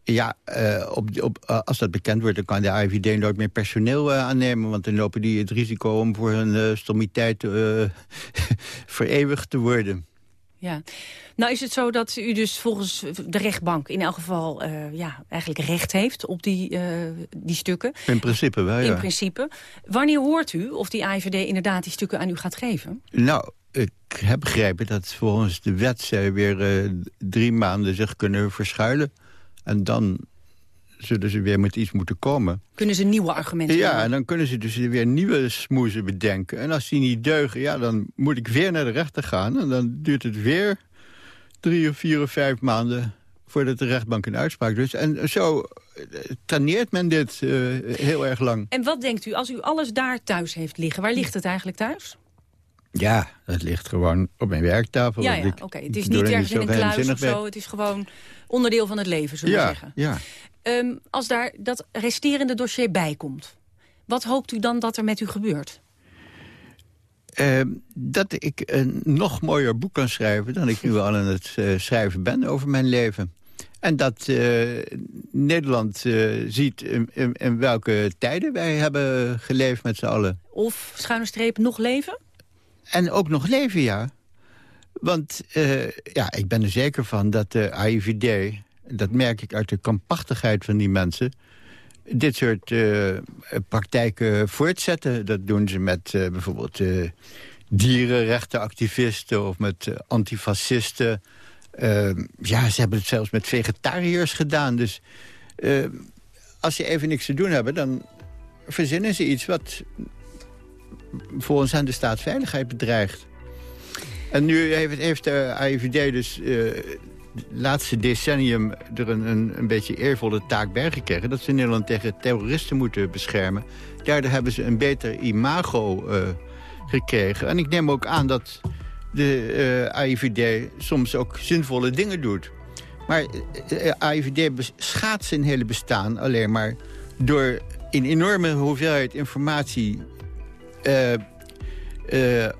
S9: Ja, uh, op, op, uh, als dat bekend wordt, dan kan de AIVD nooit meer personeel uh, aannemen. Want dan lopen die het risico om voor hun stomiteit [LAUGHS] vereeuwigd te worden.
S11: Ja. Nou is het zo dat u dus volgens de rechtbank in elk geval uh, ja, eigenlijk recht heeft op die, uh, die stukken.
S9: In principe wel, ja.
S11: In principe. Wanneer hoort u of die IVD inderdaad die stukken aan u gaat geven?
S9: Nou, ik heb begrepen dat volgens de wet zij weer uh, drie maanden zich kunnen verschuilen. En dan zullen ze weer met iets moeten komen.
S11: Kunnen ze nieuwe argumenten
S9: Ja, en dan kunnen ze dus weer nieuwe smoezen bedenken. En als die niet deugen, ja, dan moet ik weer naar de rechter gaan. En dan duurt het weer drie of vier of vijf maanden voordat de rechtbank een uitspraak doet. En zo eh, traneert men dit uh, heel erg lang.
S11: En wat denkt u, als u alles daar thuis heeft liggen... waar ligt het eigenlijk thuis?
S9: Ja, het ligt gewoon op mijn werktafel.
S11: Ja, ja oké. Het is niet ergens in een kluis of zo. Het is gewoon onderdeel van het leven, zullen we
S9: ja,
S11: zeggen.
S9: Ja.
S11: Um, als daar dat resterende dossier bij komt, wat hoopt u dan dat er met u gebeurt?
S9: Uh, dat ik een nog mooier boek kan schrijven... dan ik nu al aan het uh, schrijven ben over mijn leven. En dat uh, Nederland uh, ziet in, in, in, welke tijden wij hebben geleefd met z'n allen.
S11: Of, schuine streep, nog leven?
S9: En ook nog leven, ja. Want ja, ik ben er zeker van dat de AIVD dat merk ik uit de kampachtigheid van die mensen... dit soort uh, praktijken voortzetten. Dat doen ze met uh, bijvoorbeeld dierenrechtenactivisten... of met antifascisten. ja, ze hebben het zelfs met vegetariërs gedaan. Dus als ze even niks te doen hebben... dan verzinnen ze iets wat volgens hen de staatsveiligheid bedreigt. En nu heeft, de AIVD dus laatste decennium er een, een, een beetje eervolle taak bij gekregen... dat ze Nederland tegen terroristen moeten beschermen. Daardoor hebben ze een beter imago uh, gekregen. En ik neem ook aan dat de uh, eh, AIVD soms ook zinvolle dingen doet. Maar eh, AIVD schaadt zijn hele bestaan alleen maar... door een enorme hoeveelheid informatie...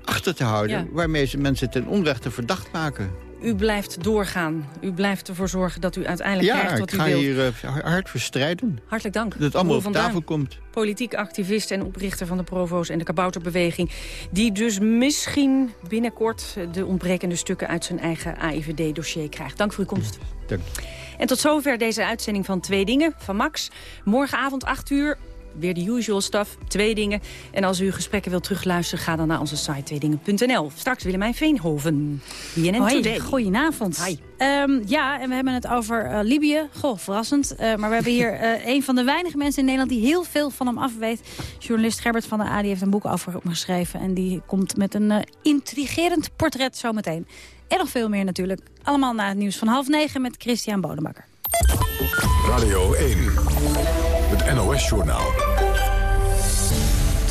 S9: achter te houden... waarmee ze mensen ten onrechte verdacht maken.
S11: u blijft doorgaan. U blijft ervoor zorgen dat u uiteindelijk krijgt wat u wilt.
S9: Ja, ik ga hier uh, hard verstrijden.
S11: Hartelijk dank.
S9: Dat het allemaal op tafel komt.
S11: Politiek activist en oprichter van de Provo's en de Kabouterbeweging. Die dus misschien binnenkort de ontbrekende stukken uit zijn eigen AIVD-dossier krijgt. Dank voor uw komst.
S9: Dank.
S11: En tot zover deze uitzending van Twee Dingen van Max. Morgenavond 8 uur weer de usual stuff, twee dingen. En als u gesprekken wilt terugluisteren, ga dan naar onze site tweedingen.nl. Straks Willemijn Veenhoven, BNN
S14: Hoi,
S11: Today.
S14: goedenavond.
S11: Hi.
S14: Um, ja, en we hebben het over uh, Libië. Goh, verrassend. Uh, maar we hebben hier uh, [LAUGHS] een van de weinige mensen in Nederland die heel veel van hem af weet. Journalist Gerbert van der A die heeft een boek over hem geschreven. En die komt met een intrigerend portret zometeen. En nog veel meer natuurlijk. Allemaal na het nieuws van half negen met Christian Bodebakker.
S5: Radio 1. NOS-journaal.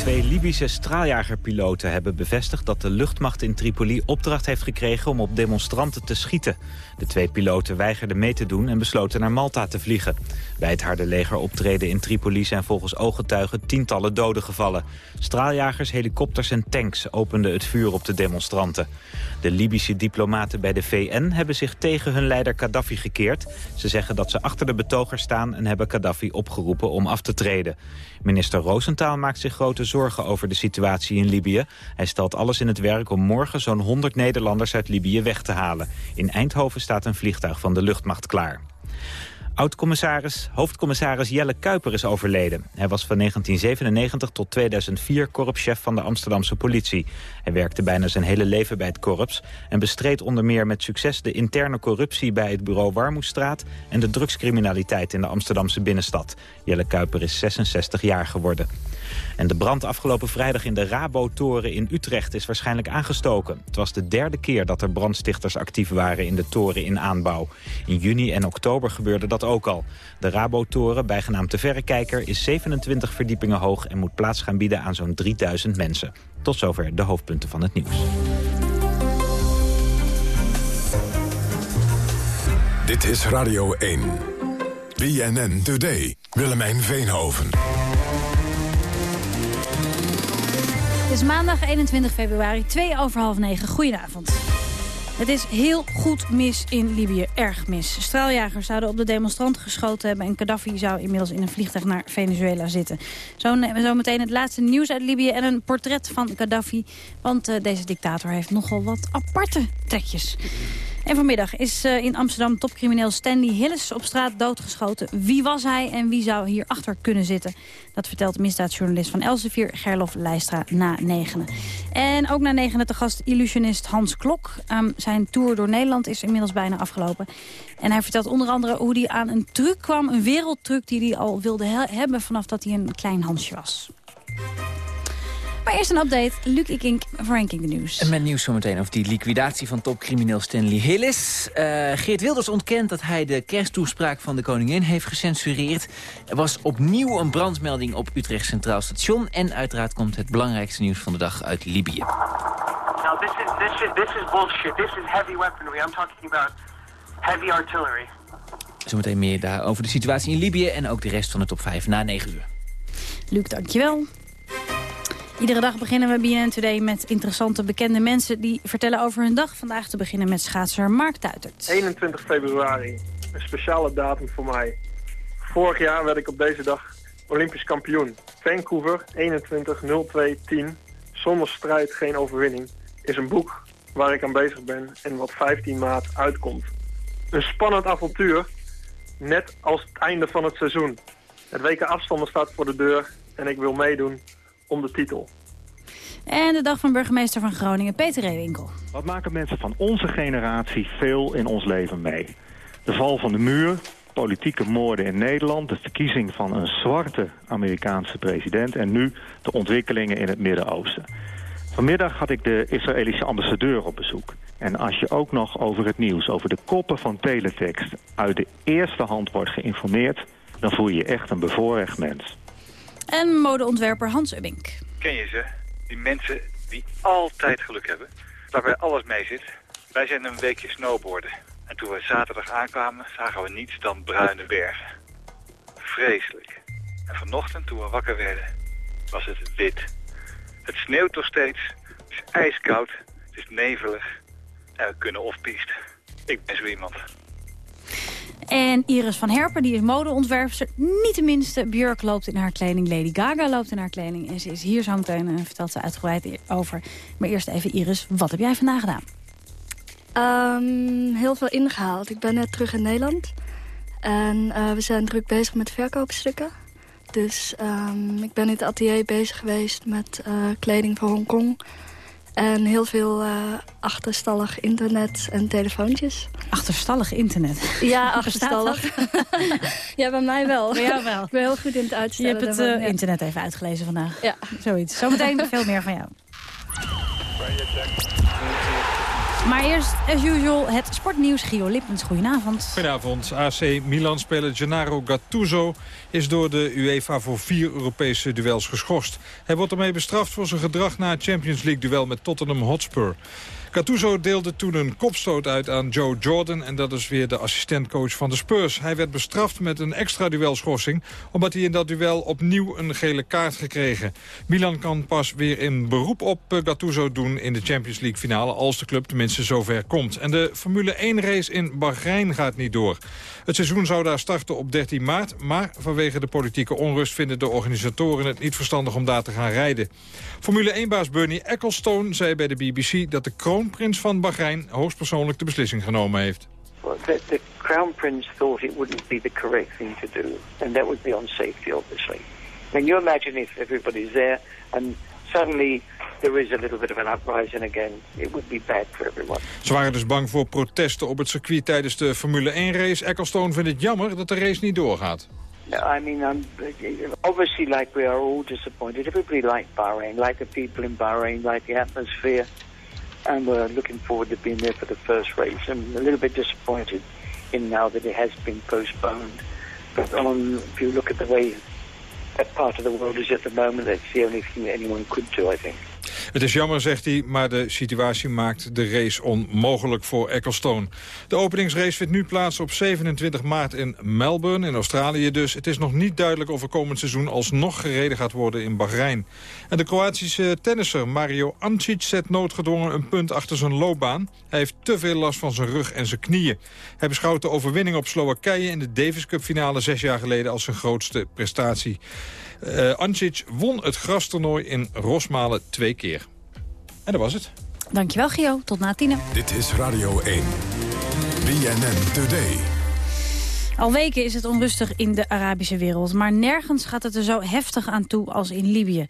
S1: Twee Libische straaljagerpiloten hebben bevestigd dat de luchtmacht in Tripoli opdracht heeft gekregen om op demonstranten te schieten. De twee piloten weigerden mee te doen en besloten naar Malta te vliegen. Bij het harde leger optreden in Tripoli zijn volgens ooggetuigen tientallen doden gevallen. Straaljagers, helikopters en tanks openden het vuur op de demonstranten. De Libische diplomaten bij de VN hebben zich tegen hun leider Gaddafi gekeerd. Ze zeggen dat ze achter de betogers staan en hebben Gaddafi opgeroepen om af te treden. Minister Roosentaal maakt zich grote zorgen over de situatie in Libië. Hij stelt alles in het werk om morgen zo'n 100 Nederlanders uit Libië weg te halen. In Eindhoven staat een vliegtuig van de luchtmacht klaar. Oud-commissaris, hoofdcommissaris Jelle Kuiper is overleden. Hij was van 1997 tot 2004 korpschef van de Amsterdamse politie. Hij werkte bijna zijn hele leven bij het korps... en bestreed onder meer met succes de interne corruptie bij het bureau Warmoestraat... en de drugscriminaliteit in de Amsterdamse binnenstad. Jelle Kuiper is 66 jaar geworden. En de brand afgelopen vrijdag in de Rabo-toren in Utrecht is waarschijnlijk aangestoken. Het was de derde keer dat er brandstichters actief waren in de toren in aanbouw. In juni en oktober gebeurde dat ook al. De Rabo-toren, bijgenaamd de Verrekijker, is 27 verdiepingen hoog... en moet plaats gaan bieden aan zo'n 3000 mensen. Tot zover de hoofdpunten van het nieuws.
S5: Dit is Radio 1. BNN Today. Willemijn Veenhoven.
S14: Het is maandag 21 februari, 2 over half 9. Goedenavond. Het is heel goed mis in Libië, erg mis. Straaljagers zouden op de demonstranten geschoten hebben... en Gaddafi zou inmiddels in een vliegtuig naar Venezuela zitten. Zo, zo meteen het laatste nieuws uit Libië en een portret van Gaddafi. Want uh, deze dictator heeft nogal wat aparte trekjes. En vanmiddag is uh, in Amsterdam topcrimineel Stanley Hillis op straat doodgeschoten. Wie was hij en wie zou hierachter kunnen zitten? Dat vertelt misdaadjournalist van Elsevier, Gerlof Leistra, na negenen. En ook na negenen te gast illusionist Hans Klok. Um, zijn tour door Nederland is inmiddels bijna afgelopen. En hij vertelt onder andere hoe hij aan een truc kwam. Een wereldtruc die hij al wilde hebben vanaf dat hij een klein Hansje was. Maar eerst een update. Luc Ikink voor Ranking de Nieuws.
S15: En met nieuws zometeen over die liquidatie van topcrimineel Stanley Hillis. Uh, Geert Wilders ontkent dat hij de kersttoespraak van de koningin heeft gecensureerd. Er was opnieuw een brandmelding op Utrecht Centraal Station. En uiteraard komt het belangrijkste nieuws van de dag uit Libië.
S16: Now this is, this is, this is bullshit. This is heavy weaponry. I'm talking about heavy artillery.
S15: Zometeen meer daar over de situatie in Libië en ook de rest van de top 5 na 9 uur.
S14: Luc, dankjewel. Iedere dag beginnen we BNN Today met interessante bekende mensen... die vertellen over hun dag. Vandaag te beginnen met schaatser Mark Tuitert.
S17: 21 februari, een speciale datum voor mij. Vorig jaar werd ik op deze dag Olympisch kampioen. Vancouver, 21 02 10 Zonder strijd geen overwinning is een boek waar ik aan bezig ben en wat 15 maart uitkomt. Een spannend avontuur, net als het einde van het seizoen. Het WK afstanden staat voor de deur en ik wil meedoen om de titel.
S14: En de dag van burgemeester van Groningen, Peter Reewinkel.
S18: Wat maken mensen van onze generatie veel in ons leven mee? De val van de muur, politieke moorden in Nederland... de verkiezing van een zwarte Amerikaanse president... en nu de ontwikkelingen in het Midden-Oosten. Vanmiddag had ik de Israëlische ambassadeur op bezoek. En als je ook nog over het nieuws, over de koppen van teletext... uit de eerste hand wordt geïnformeerd... dan voel je je echt een bevoorrecht mens.
S14: En modeontwerper Hans Ubbink.
S19: Ken je ze? Die mensen die altijd geluk hebben. Waarbij alles mee zit. Wij zijn een weekje snowboarden. En toen we zaterdag aankwamen, zagen we niets dan bruine bergen. Vreselijk. En vanochtend, toen we wakker werden, was het wit. Het sneeuwt nog steeds. Het is ijskoud. Het is nevelig. En we kunnen off-piste. Ik ben zo iemand.
S14: En Iris van Herpen, die is modeontwerpster. Niet de minste, Björk loopt in haar kleding. Lady Gaga loopt in haar kleding. En ze is hier zo meteen en vertelt ze uitgebreid over. Maar eerst even Iris, wat heb jij vandaag gedaan?
S20: Um, heel veel ingehaald. Ik ben net terug in Nederland. En uh, we zijn druk bezig met verkoopstukken. Dus um, ik ben in het atelier bezig geweest met uh, kleding voor Hongkong. En heel veel uh, achterstallig internet en telefoontjes.
S14: Achterstallig internet?
S20: Ja, [LAUGHS] achterstallig. [LAUGHS] ja, bij mij wel.
S14: Bij jou wel.
S20: Ik ben heel goed in het uitstellen.
S14: Je hebt het uh, internet even uitgelezen vandaag.
S20: Ja.
S14: Zoiets. Zometeen veel meer van jou. Maar eerst, as usual, het sportnieuws. Gio Lippens, goedenavond.
S21: Goedenavond. AC Milan-speler Gennaro Gattuso is door de UEFA voor vier Europese duels geschorst. Hij wordt ermee bestraft voor zijn gedrag na het Champions League-duel met Tottenham Hotspur. Gattuso deelde toen een kopstoot uit aan Joe Jordan... en dat is weer de assistentcoach van de Spurs. Hij werd bestraft met een extra duelschorsing... omdat hij in dat duel opnieuw een gele kaart gekregen. Milan kan pas weer in beroep op eh, Gattuso doen in de Champions League finale... als de club tenminste zover komt. En de Formule 1-race in Bahrein gaat niet door. Het seizoen zou daar starten op 13 maart... maar vanwege de politieke onrust vinden de organisatoren het niet verstandig om daar te gaan rijden. Formule 1-baas Bernie Ecclestone zei bij de BBC dat de kroonprins van Bahrein hoogstpersoonlijk de beslissing genomen heeft.
S22: The, the crown prince thought it wouldn't be the correct thing to do, and that would be on safety, obviously. Can you imagine if everybody's there and suddenly there is a little bit of an uprising again? It would be bad for everyone.
S21: Ze waren dus bang voor protesten op het circuit tijdens de Formule 1-race. Ecclestone vindt het jammer dat de race niet doorgaat.
S22: I mean, um, obviously, like we are all disappointed. Everybody liked Bahrain, like the people in Bahrain, like the atmosphere. And we're looking forward to being there for the first race. I'm a little bit disappointed in now that it has been postponed. But um, if you look at the way that part of the world is at the moment, that's the only thing that anyone could do, I think.
S21: Het is jammer, zegt hij, maar de situatie maakt de race onmogelijk voor Ecclestone. De openingsrace vindt nu plaats op 27 maart in Melbourne, in Australië dus. Het is nog niet duidelijk of er komend seizoen alsnog gereden gaat worden in Bahrein. En de Kroatische tennisser Mario Ancic zet noodgedwongen een punt achter zijn loopbaan. Hij heeft te veel last van zijn rug en zijn knieën. Hij beschouwt de overwinning op Slowakije in de Davis Cup finale zes jaar geleden als zijn grootste prestatie. Uh, Ancic won het grastoernooi in Rosmalen twee keer. En dat was het.
S14: Dankjewel, Gio. Tot na tienen.
S5: Dit is Radio 1. BNN Today.
S14: Al weken is het onrustig in de Arabische wereld. Maar nergens gaat het er zo heftig aan toe als in Libië.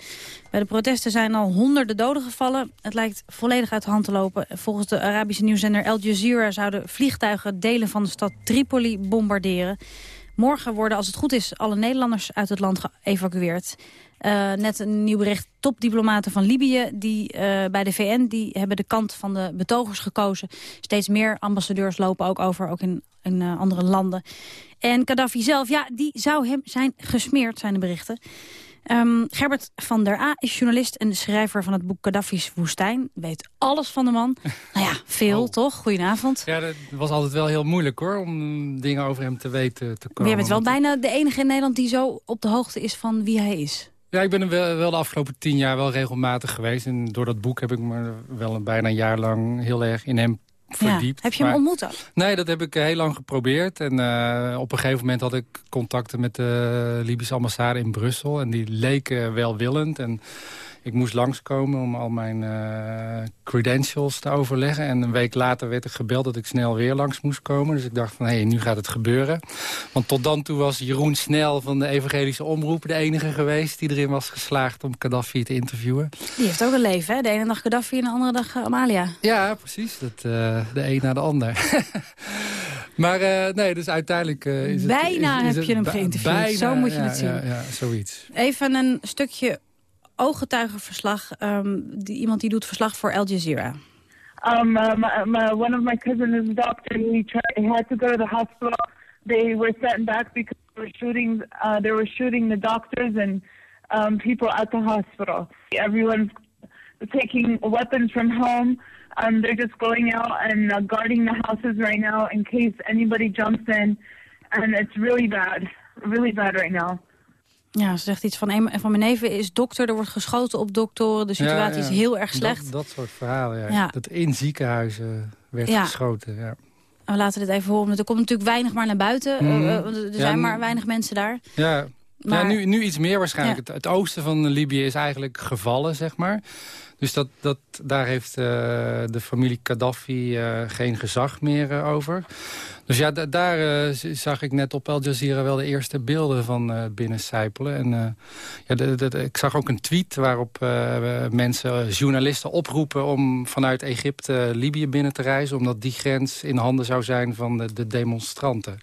S14: Bij de protesten zijn al honderden doden gevallen. Het lijkt volledig uit de hand te lopen. Volgens de Arabische nieuwszender Al Jazeera zouden vliegtuigen delen van de stad Tripoli bombarderen. Morgen worden, als het goed is, alle Nederlanders uit het land geëvacueerd. Uh, net een nieuw bericht. Topdiplomaten van Libië die, uh, bij de VN die hebben de kant van de betogers gekozen. Steeds meer ambassadeurs lopen ook over, ook in, uh, andere landen. En Gaddafi zelf, ja, die zou hem zijn gesmeerd, zijn de berichten. Um, Gerbert van der A is journalist en schrijver van het boek Gaddafi's Woestijn. Weet alles van de man. [LAUGHS] nou ja, veel oh. toch? Goedenavond.
S23: Ja, dat was altijd wel heel moeilijk hoor, om dingen over hem te weten te komen.
S14: Maar jij bent wel bijna de enige in Nederland die zo op de hoogte is van wie hij is.
S23: Ja, ik ben er wel, wel de afgelopen tien jaar wel regelmatig geweest. En door dat boek heb ik me wel een, bijna een jaar lang heel erg in hem verdiept.
S14: Ja. Heb je hem
S23: maar,
S14: ontmoet dan?
S23: Nee, dat heb ik heel lang geprobeerd. En uh, op een gegeven moment had ik contacten met de Libische ambassade in Brussel. En die leken welwillend. En ik moest langskomen om al mijn uh, credentials te overleggen. En een week later werd ik gebeld dat ik snel weer langs moest komen. Dus ik dacht van, hé, hey, nu gaat het gebeuren. Want tot dan toe was Jeroen Snel van de Evangelische Omroep... de enige geweest die erin was geslaagd om Gaddafi te interviewen.
S14: Die heeft ook een leven, hè? De ene dag Gaddafi en de andere dag Amalia.
S23: Ja, precies. Dat, uh, de een na de ander. [LAUGHS] Maar uh, nee, dus uiteindelijk is
S14: Bijna
S23: het...
S14: Heb je hem geïnterviewd,
S23: bijna,
S14: zo moet je
S23: ja,
S14: het zien.
S23: Ja, ja, zoiets.
S14: Even een stukje ooggetuigenverslag. Um, die, iemand die doet verslag voor Al Jazeera.
S24: Um, uh, my, my, one of my cousins is a doctor. He, tried, he had to go to the hospital. They were sent back because they were shooting. Uh, they were shooting the doctors and um, people at the hospital. Everyone's taking weapons from home. Um, they're just going out and uh, guarding the houses right now in case anybody jumps in, and it's really bad, really bad right now.
S14: Ja, ze zegt iets van een van mijn neven is dokter. Er wordt geschoten op doktoren. De situatie
S23: ja, ja.
S14: is heel erg slecht.
S23: Dat, dat soort verhalen, ja.
S14: Ja.
S23: Dat in ziekenhuizen werd geschoten, ja.
S14: we laten dit even horen. Want er komt natuurlijk weinig maar naar buiten.
S23: Mhm.
S14: Uh, uh, er zijn maar weinig mensen daar.
S23: Ja,
S14: Maar-
S23: ja nu, nu iets meer waarschijnlijk. Het, het oosten van Libië is eigenlijk gevallen, zeg maar. Dus dat, dat, daar heeft eh, de familie Gaddafi eh, geen gezag meer eh, over. Dus ja, da- daar eh, zag ik net op Al Jazeera wel de eerste beelden van eh binnencijpelen. En eh, ja, de, de- de- ik zag ook een tweet waarop mensen, journalisten oproepen... om vanuit Egypte Libië binnen te reizen... omdat die grens in handen zou zijn van de, de demonstranten.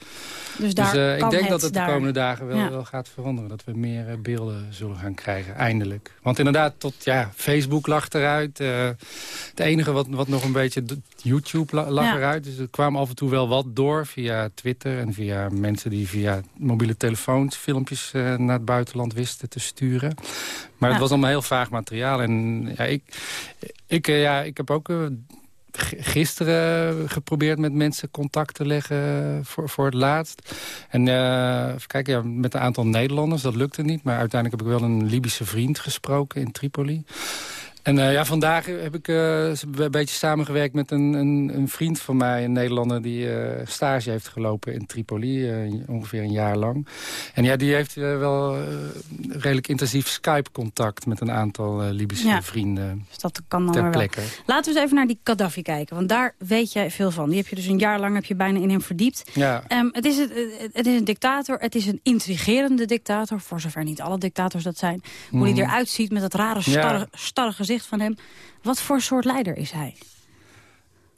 S14: Dus daar
S23: eh, ik denk dat het de komende dagen wel,
S14: Ja.
S23: wel gaat veranderen. Dat we meer beelden zullen gaan krijgen, eindelijk. Want inderdaad, tot ja, Facebook lag eruit. het enige wat, wat nog een beetje... YouTube la- lag
S14: Ja.
S23: eruit. Dus er kwam af en toe wel wat door via Twitter... en via mensen die via mobiele telefoons filmpjes eh, naar het buitenland wisten te sturen. Maar het was allemaal heel vaag materiaal. En ja, ik, ik, eh, ja, ik heb ook... eh, gisteren geprobeerd met mensen contact te leggen voor, voor het laatst. En eh, even kijken, ja, met een aantal Nederlanders, dat lukte niet. Maar uiteindelijk heb ik wel een Libische vriend gesproken in Tripoli. En eh, ja, vandaag heb ik eh, een beetje samengewerkt met een, een, een vriend van mij, een Nederlander... die eh, stage heeft gelopen in Tripoli, ongeveer een jaar lang. En ja, die heeft wel redelijk intensief Skype-contact... met een aantal Libische
S14: Ja.
S23: vrienden
S14: Dus dat kan dan
S23: ter
S14: maar wel.
S23: plekke.
S14: Laten we eens even naar die Gaddafi kijken. Want daar weet jij veel van. Die heb je dus een jaar lang heb je bijna in hem verdiept.
S23: Ja.
S14: Ehm, het, is het, het is een dictator. Het is een intrigerende dictator. Voor zover niet alle dictators dat zijn. Hoe
S23: Mhm.
S14: hij eruit ziet met dat rare
S23: Ja.
S14: starre, starre van hem. Wat voor soort leider is hij?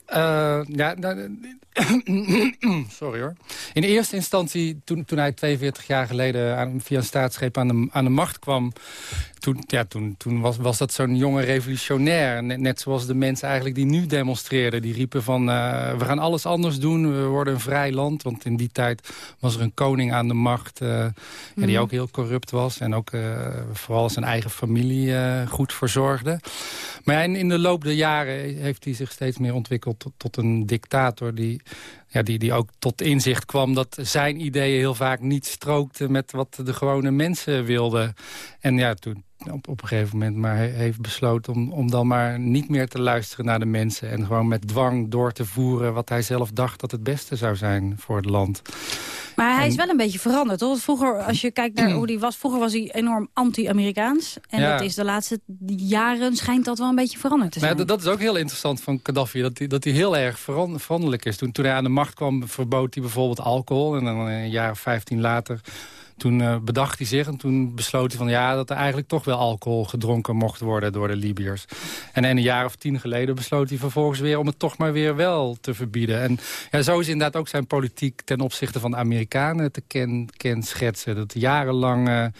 S23: Eh, ja, nou, [COUGHS] sorry hoor. In eerste instantie, toen, toen hij 42 jaar geleden aan, via een staatsgreep aan de, aan de macht kwam... toen, ja, toen, toen was, was dat zo'n jonge revolutionair. Net, net zoals de mensen eigenlijk die nu demonstreerden. Die riepen van, eh, we gaan alles anders doen, we worden een vrij land. Want in die tijd was er een koning aan de macht... ja, die
S25: Mhm.
S23: ook heel corrupt was. En ook vooral zijn eigen familie goed verzorgde. Maar in, in de loop der jaren heeft hij zich steeds meer ontwikkeld tot, een dictator... Die, ja, die, die ook tot inzicht kwam dat zijn ideeën heel vaak niet strookten... met wat de gewone mensen wilden. En ja, toen op, op een gegeven moment maar he- heeft besloten... Om, om dan maar niet meer te luisteren naar de mensen... en gewoon met dwang door te voeren wat hij zelf dacht dat het beste zou zijn voor het land.
S14: Maar hij is wel een beetje veranderd, toch? Vroeger, als je kijkt naar hoe hij was... Vroeger was hij enorm anti-Amerikaans. En
S23: Ja.
S14: dat is de laatste jaren schijnt dat wel een beetje veranderd te
S23: Maar
S14: zijn.
S23: ja, dat, dat is ook heel interessant van Gaddafi. Dat hij, dat hij heel erg veran- veranderlijk is. Toen, toen hij aan de macht kwam, verbood hij bijvoorbeeld alcohol. En dan een jaar of vijftien later... Toen eh, bedacht hij zich en toen besloot hij van ja, dat er eigenlijk toch wel alcohol gedronken mocht worden door de Libiërs. En, en een jaar of tien geleden besloot hij vervolgens weer om het toch maar weer wel te verbieden. En ja, zo is inderdaad ook zijn politiek ten opzichte van de Amerikanen te ken, kenschetsen. Dat jarenlang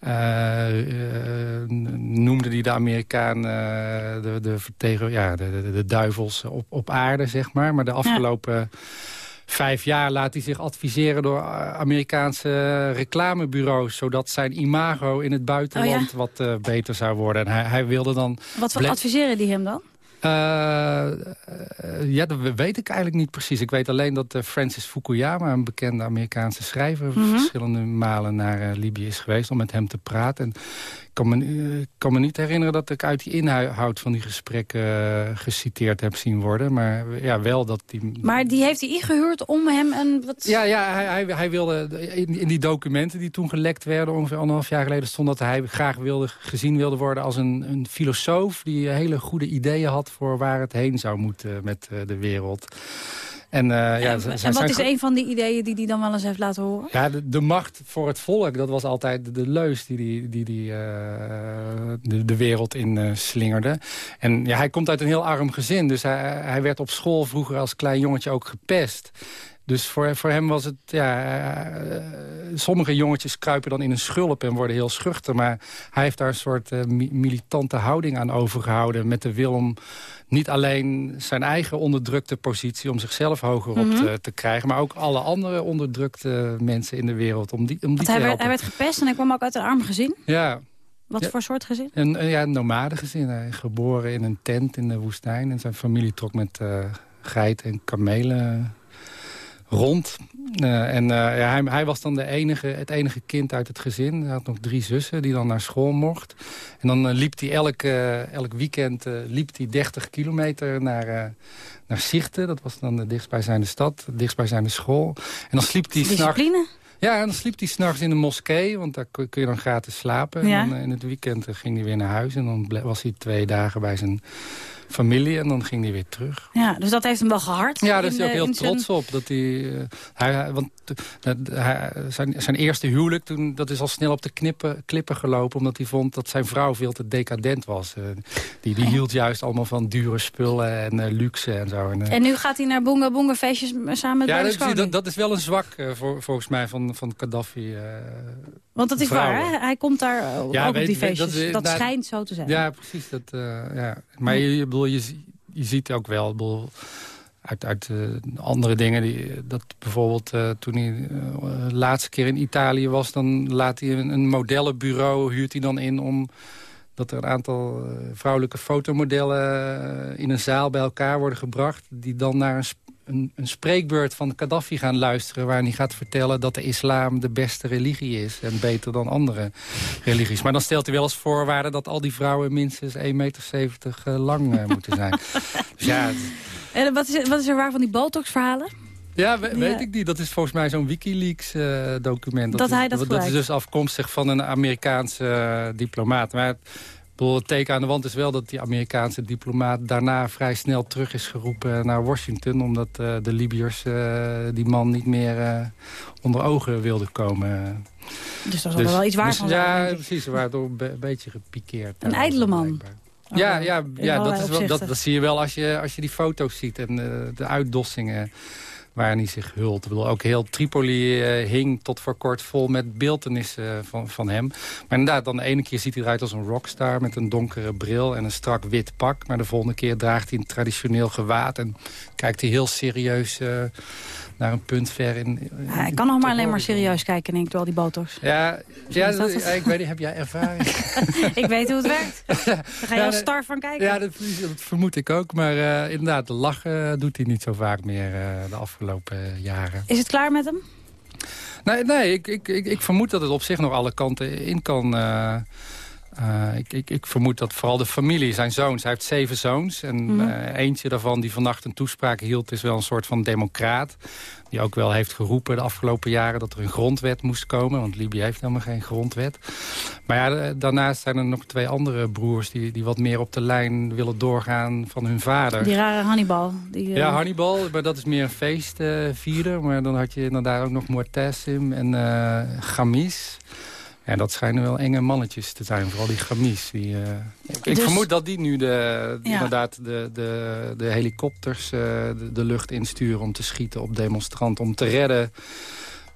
S23: eh, eh, noemde hij de Amerikaan eh, de, de, vertegen, ja, de, de, de duivels op, op aarde, zeg maar. Maar de afgelopen vijf jaar laat hij zich adviseren door eh, Amerikaanse reclamebureaus... zodat zijn imago in het buitenland
S14: Oh
S23: wat eh, beter zou worden. En hij, hij wilde dan...
S14: Wat voor adviseren die hem dan?
S23: eh, eh, ja, dat weet ik eigenlijk niet precies. Ik weet alleen dat eh, Francis Fukuyama, een bekende Amerikaanse schrijver...
S14: Mhm.
S23: verschillende malen naar eh, Libië is geweest om met hem te praten. En kan me, eh, ik kan me niet herinneren dat ik uit die inhoud van die gesprekken eh, geciteerd heb zien worden. Maar eh, ja, wel dat die...
S14: Maar die heeft hij ingehuurd om hem een... Wat...
S23: Ja, ja hij, hij, hij wilde in, in die documenten die toen gelekt werden, ongeveer anderhalf jaar geleden, stond dat hij graag wilde, gezien wilde worden als een, een filosoof die hele goede ideeën had voor waar het heen zou moeten met de wereld. En, eh, ja, z-
S14: en
S23: zijn-
S14: wat is een van die ideeën die hij dan wel eens heeft laten horen?
S23: ja, de, de macht voor het volk, dat was altijd de, leus die, die, die, die eh, de, de wereld in eh, slingerde. En ja, hij komt uit een heel arm gezin, dus hij, hij werd op school vroeger als klein jongetje ook gepest. Dus voor, voor hem was het, ja, sommige jongetjes kruipen dan in een schulp en worden heel schuchter. Maar hij heeft daar een soort mi- militante houding aan overgehouden met de wil om niet alleen zijn eigen onderdrukte positie... om zichzelf hoger op
S14: Mhm.
S23: te, te krijgen... maar ook alle andere onderdrukte mensen in de wereld. Om die, om die te
S14: hij werd,
S23: helpen.
S14: hij werd gepest en hij kwam ook uit een arm gezin.
S23: Ja.
S14: Wat
S23: Ja.
S14: voor soort gezin?
S23: Een, een- ja, een nomadengezin. Hij geboren in een tent in de woestijn. En zijn familie trok met eh geiten en kamelen rond. Uh, en uh, ja, hij, hij, was dan de enige, het enige kind uit het gezin. Hij had nog drie zussen die dan naar school mocht. En dan uh, liep hij elk, elk weekend liep hij 30 kilometer naar, naar Zichten. Dat was dan de dichtstbijzijnde stad, de dichtstbijzijnde school. En dan sliep hij s'nachts... Ja, en dan sliep hij s'nachts in de moskee, want daar kun je dan gratis slapen. Ja. En dan, in het weekend ging hij weer naar huis en dan was hij twee dagen bij zijn familie en dan ging hij weer terug.
S14: Ja, dus dat heeft hem wel gehard?
S23: Ja, daar is hij ook heel trots op. Dat hij, uh, hij, want hij, zijn, zijn eerste huwelijk, toen, dat is al snel op de knippen, klippen gelopen... omdat hij vond dat zijn vrouw veel te decadent was. Uh, die, die hield juist allemaal van dure spullen en luxe en zo.
S14: En, en, nu gaat hij naar boonga boonga feestjes samen met
S23: Ja, dat, dat, dat, is wel een zwak voor, volgens mij van, van Gaddafi.
S14: Want dat is waar, hè? Hij komt daar ja, ook weet, op die feestjes. Dat, dat, dat, schijnt zo te zijn.
S23: Ja, precies. Dat, ja. Maar je, je, bedoel, je, je ziet ook wel... Bedoel, uit, uit uh, andere dingen. Die, dat bijvoorbeeld uh, toen hij uh, de laatste keer in Italië was... dan laat hij een, een modellenbureau, huurt hij dan in om... dat er een aantal vrouwelijke fotomodellen in een zaal bij elkaar worden gebracht... die dan naar een een, een spreekbeurt van Gaddafi gaan luisteren... waarin hij gaat vertellen dat de islam de beste religie is... en beter dan andere religies. Maar dan stelt hij wel als voorwaarde dat al die vrouwen minstens 1,70 meter uh, lang uh, [LAUGHS] moeten zijn. dus ja,
S14: en wat is, wat is er waar van die Botox-verhalen?
S23: Ja, weet ik niet. Dat is volgens mij zo'n Wikileaks-document.
S14: Uh, dat, dat, hij dat
S23: Dat is dus afkomstig van een Amerikaanse uh, diplomaat. Maar het teken aan de wand is wel dat die Amerikaanse diplomaat... daarna vrij snel terug is geroepen naar Washington... omdat uh, de Libiërs uh, die man niet meer uh, onder ogen wilden komen.
S14: Dus dat is dus, wel iets waar dus, van
S23: Ja, precies. Ze waren toch een beetje gepikeerd.
S14: Een ijdele man.
S23: Ja, ja, ja dat, is wel, dat, dat, zie je wel als je, als je die foto's ziet en de uitdossingen waar hij zich hult. Ik bedoel, ook heel Tripoli uh, hing tot voor kort vol met beeldenissen van, van hem. Maar inderdaad, dan de ene keer ziet hij eruit als een rockstar... met een donkere bril en een strak wit pak. Maar de volgende keer draagt hij een traditioneel gewaad... en kijkt hij heel serieus... Naar een punt ver in...
S14: ja, ik kan nog maar alleen maar serieus kijken, denk ik, door die boto's.
S23: Ja, ja, ik weet niet, heb jij ervaring? [LAUGHS]
S14: ik weet hoe het werkt. [LAUGHS] Daar ga je ja, als star van kijken.
S23: Ja, dat, vermoed ik ook. Maar uh, inderdaad, lachen doet hij niet zo vaak meer uh, de afgelopen jaren.
S14: Is het klaar met hem?
S23: Nee, nee ik, ik, ik, ik vermoed dat het op zich nog alle kanten in kan... Uh, uh, ik, ik, ik, vermoed dat vooral de familie, zijn zoons, hij heeft zeven zoons. En mm -hmm. uh, eentje daarvan die vannacht een toespraak hield... is wel een soort van democraat. Die ook wel heeft geroepen de afgelopen jaren dat er een grondwet moest komen. Want Libië heeft helemaal geen grondwet. Maar ja, daarnaast zijn er nog twee andere broers... die, die wat meer op de lijn willen doorgaan van hun vader.
S14: Die rare Hannibal. Die, uh...
S23: Ja, Hannibal, maar dat is meer een feestvierder. maar dan had je inderdaad ook nog Muertesim en Gamis... En dat schijnen wel enge mannetjes te zijn, vooral die Gamis. Die, uh, ik, dus, vermoed dat die nu de, ja. inderdaad de, de, de helikopters uh, de, de, lucht insturen om te schieten op demonstranten. Om te redden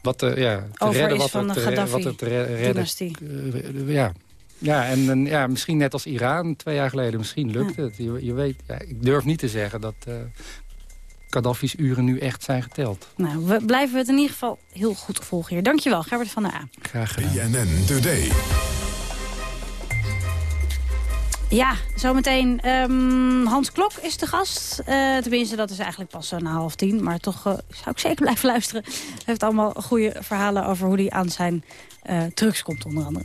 S23: wat er, ja, te redden wat
S14: er,
S23: te, wat er te redden. Uh, ja. Ja, en, en ja, misschien net als Iran twee jaar geleden. Misschien lukt het. Je, je weet, ja, ik durf niet te zeggen dat Gaddafi's uren nu echt zijn geteld.
S14: Nou, we blijven het in ieder geval heel goed volgen hier. Dankjewel, Gerbert van der A.
S23: Graag gedaan.
S5: BNN Today.
S14: Ja, zometeen um, Hans Klok is de gast. Uh, tenminste, dat is eigenlijk pas na half tien. Maar toch uh, zou ik zeker blijven luisteren. Hij heeft allemaal goede verhalen over hoe hij aan zijn uh, drugs komt, onder andere.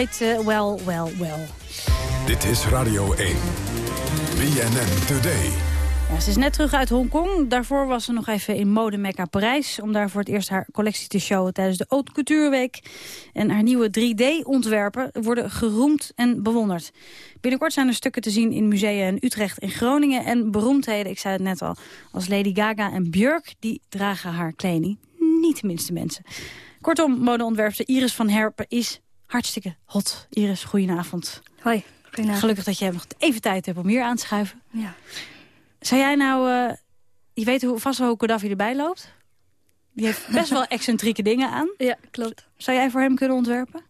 S14: Heet uh, Well, Well, Well.
S5: Dit is Radio 1. BNN Today.
S14: Ja, ze is net terug uit Hongkong. Daarvoor was ze nog even in mode Parijs... om daar voor het eerst haar collectie te showen tijdens de Haute Couture Week. En haar nieuwe 3D-ontwerpen worden geroemd en bewonderd. Binnenkort zijn er stukken te zien in musea in Utrecht en Groningen. En beroemdheden, ik zei het net al, als Lady Gaga en Björk... die dragen haar kleding. Niet de minste mensen. Kortom, modeontwerpster Iris van Herpen is hartstikke hot. Iris, goedenavond.
S20: Hoi, goedenavond.
S14: Gelukkig dat je nog even tijd hebt om hier aan te schuiven.
S20: Ja.
S14: Zou jij nou... Uh, je weet hoe, vast wel hoe Gaddafi erbij loopt? Die heeft [LAUGHS] best wel excentrieke dingen aan.
S20: Ja, klopt.
S14: Zou jij voor hem kunnen ontwerpen?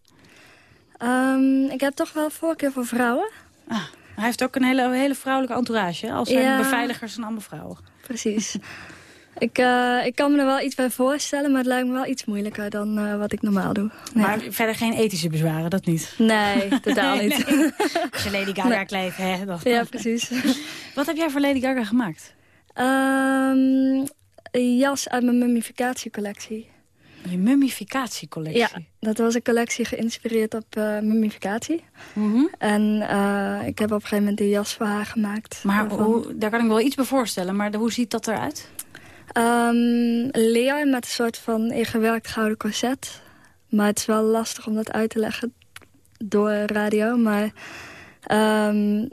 S20: Um, ik heb toch wel voorkeur voor vrouwen.
S14: Ah, hij heeft ook een hele, hele vrouwelijke entourage. Als zijn ja, beveiligers en allemaal vrouwen.
S20: Precies. [LAUGHS] Ik, uh, ik kan me er wel iets bij voorstellen, maar het lijkt me wel iets moeilijker dan uh, wat ik normaal doe.
S14: Nee. Maar verder geen ethische bezwaren, dat niet?
S20: Nee, [LAUGHS] totaal
S14: nee,
S20: niet.
S14: Nee. Als je Lady Gaga nee. hè? Dat
S20: ja, precies. [LAUGHS]
S14: Wat heb jij voor Lady Gaga gemaakt?
S20: Um, een jas uit mijn mummificatiecollectie.
S14: Je mummificatiecollectie?
S20: Ja, dat was een collectie geïnspireerd op uh, mummificatie.
S14: Mm -hmm.
S20: En uh, ik heb op een gegeven moment een jas voor haar gemaakt.
S14: Maar hoe, daar kan ik me wel iets bij voorstellen, maar de, hoe ziet dat eruit?
S20: Um, leer met een soort van ingewerkt gouden corset. Maar het is wel lastig om dat uit te leggen door radio. Maar um,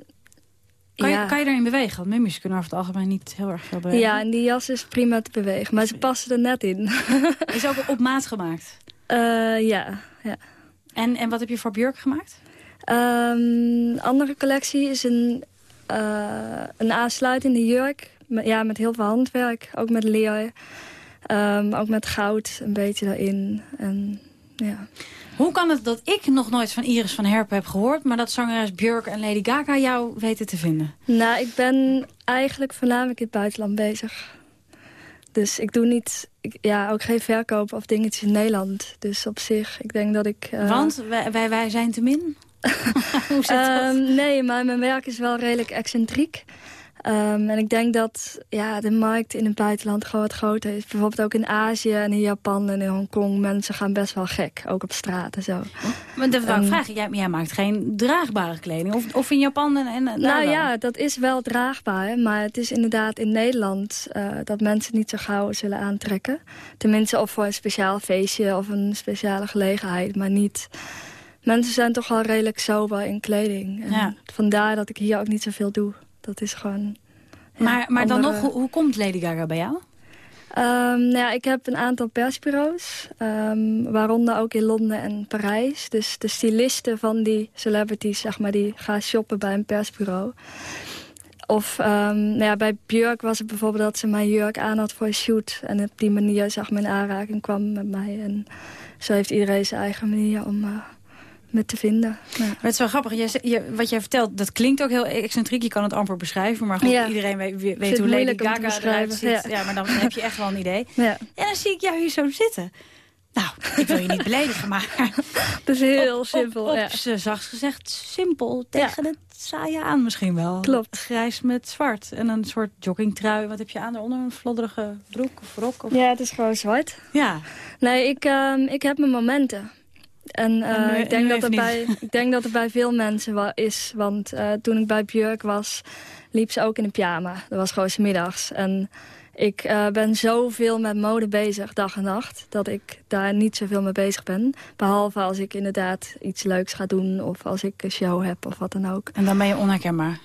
S14: kan,
S20: ja.
S14: je, kan je erin bewegen? Want mummies kunnen over het algemeen niet heel erg veel bewegen.
S20: Ja, en die jas is prima te bewegen. Maar ze passen er net in. [LAUGHS]
S14: is ook op maat gemaakt?
S20: Uh, ja, ja.
S14: En, en wat heb je voor Björk gemaakt?
S20: Um, andere collectie is een, uh, een aansluitende jurk ja, met heel veel handwerk. Ook met leer. Um, ook met goud een beetje daarin. En, ja.
S14: Hoe kan het dat ik nog nooit van Iris van Herpen heb gehoord... maar dat zangeres Björk en Lady Gaga jou weten te vinden?
S20: Nou, ik ben eigenlijk voornamelijk in het buitenland bezig. Dus ik doe niet, ik, ja, ook geen verkoop of dingetjes in Nederland. Dus op zich, ik denk dat ik... Uh...
S14: Want wij, wij, wij zijn te min? [LAUGHS] [LAUGHS] Hoe zit dat?
S20: Um, nee, maar mijn werk is wel redelijk excentriek. Um, en ik denk dat ja, de markt in het buitenland gewoon wat groter is. Bijvoorbeeld ook in Azië en in Japan en in Hongkong. Mensen gaan best wel gek, ook op straat en zo.
S14: Maar dat wou ik vragen, jij, jij, maakt geen draagbare kleding? Of, of in Japan en, en
S20: Nou ja, dat is wel draagbaar. Maar het is inderdaad in Nederland uh, dat mensen niet zo gauw zullen aantrekken. Tenminste of voor een speciaal feestje of een speciale gelegenheid. Maar niet... Mensen zijn toch wel redelijk sober in kleding. En
S14: ja.
S20: Vandaar dat ik hier ook niet zoveel doe. Dat is gewoon...
S14: Ja, maar maar andere... dan nog, hoe, hoe, komt Lady Gaga bij jou?
S20: Um, nou ja, ik heb een aantal persbureaus, um, waaronder ook in Londen en Parijs. Dus de stylisten van die celebrities, zeg maar, die gaan shoppen bij een persbureau. Of um, nou ja, bij Björk was het bijvoorbeeld dat ze mijn jurk aan had voor een shoot. En op die manier maar in aanraking kwam met mij. En zo heeft iedereen zijn eigen manier om... Uh, me te vinden. Ja.
S14: Het is wel grappig. Je, je, wat jij vertelt, dat klinkt ook heel excentriek. Je kan het amper beschrijven. Maar goed,
S20: ja.
S14: iedereen weet, weet hoe Lady Gaga eruit ziet. Ja. ja. maar dan heb je echt wel een idee.
S20: Ja.
S14: En dan zie ik jou hier zo zitten. Nou, ik wil je niet beledigen, maar... [LAUGHS]
S20: Dat is heel
S14: op,
S20: simpel.
S14: Op, op
S20: ja.
S14: zacht gezegd simpel. Tegen het saaie aan misschien wel.
S20: Klopt.
S14: Grijs met zwart. En een soort joggingtrui. Wat heb je aan daaronder? Een flodderige broek of rok? Of...
S20: Ja, het is gewoon zwart.
S14: Ja.
S20: Nee, ik, um, ik heb mijn momenten. En, uh,
S14: nu,
S20: ik, denk dat er bij, ik denk dat er bij veel mensen is. Want uh, toen ik bij Björk was, liep ze ook in een pyjama. Dat was gewoon 's middags. En ik uh, ben zoveel met mode bezig, dag en nacht... dat ik daar niet zoveel mee bezig ben. Behalve als ik inderdaad iets leuks ga doen... of als ik een show heb of wat dan ook.
S14: En dan ben je onherkenbaar?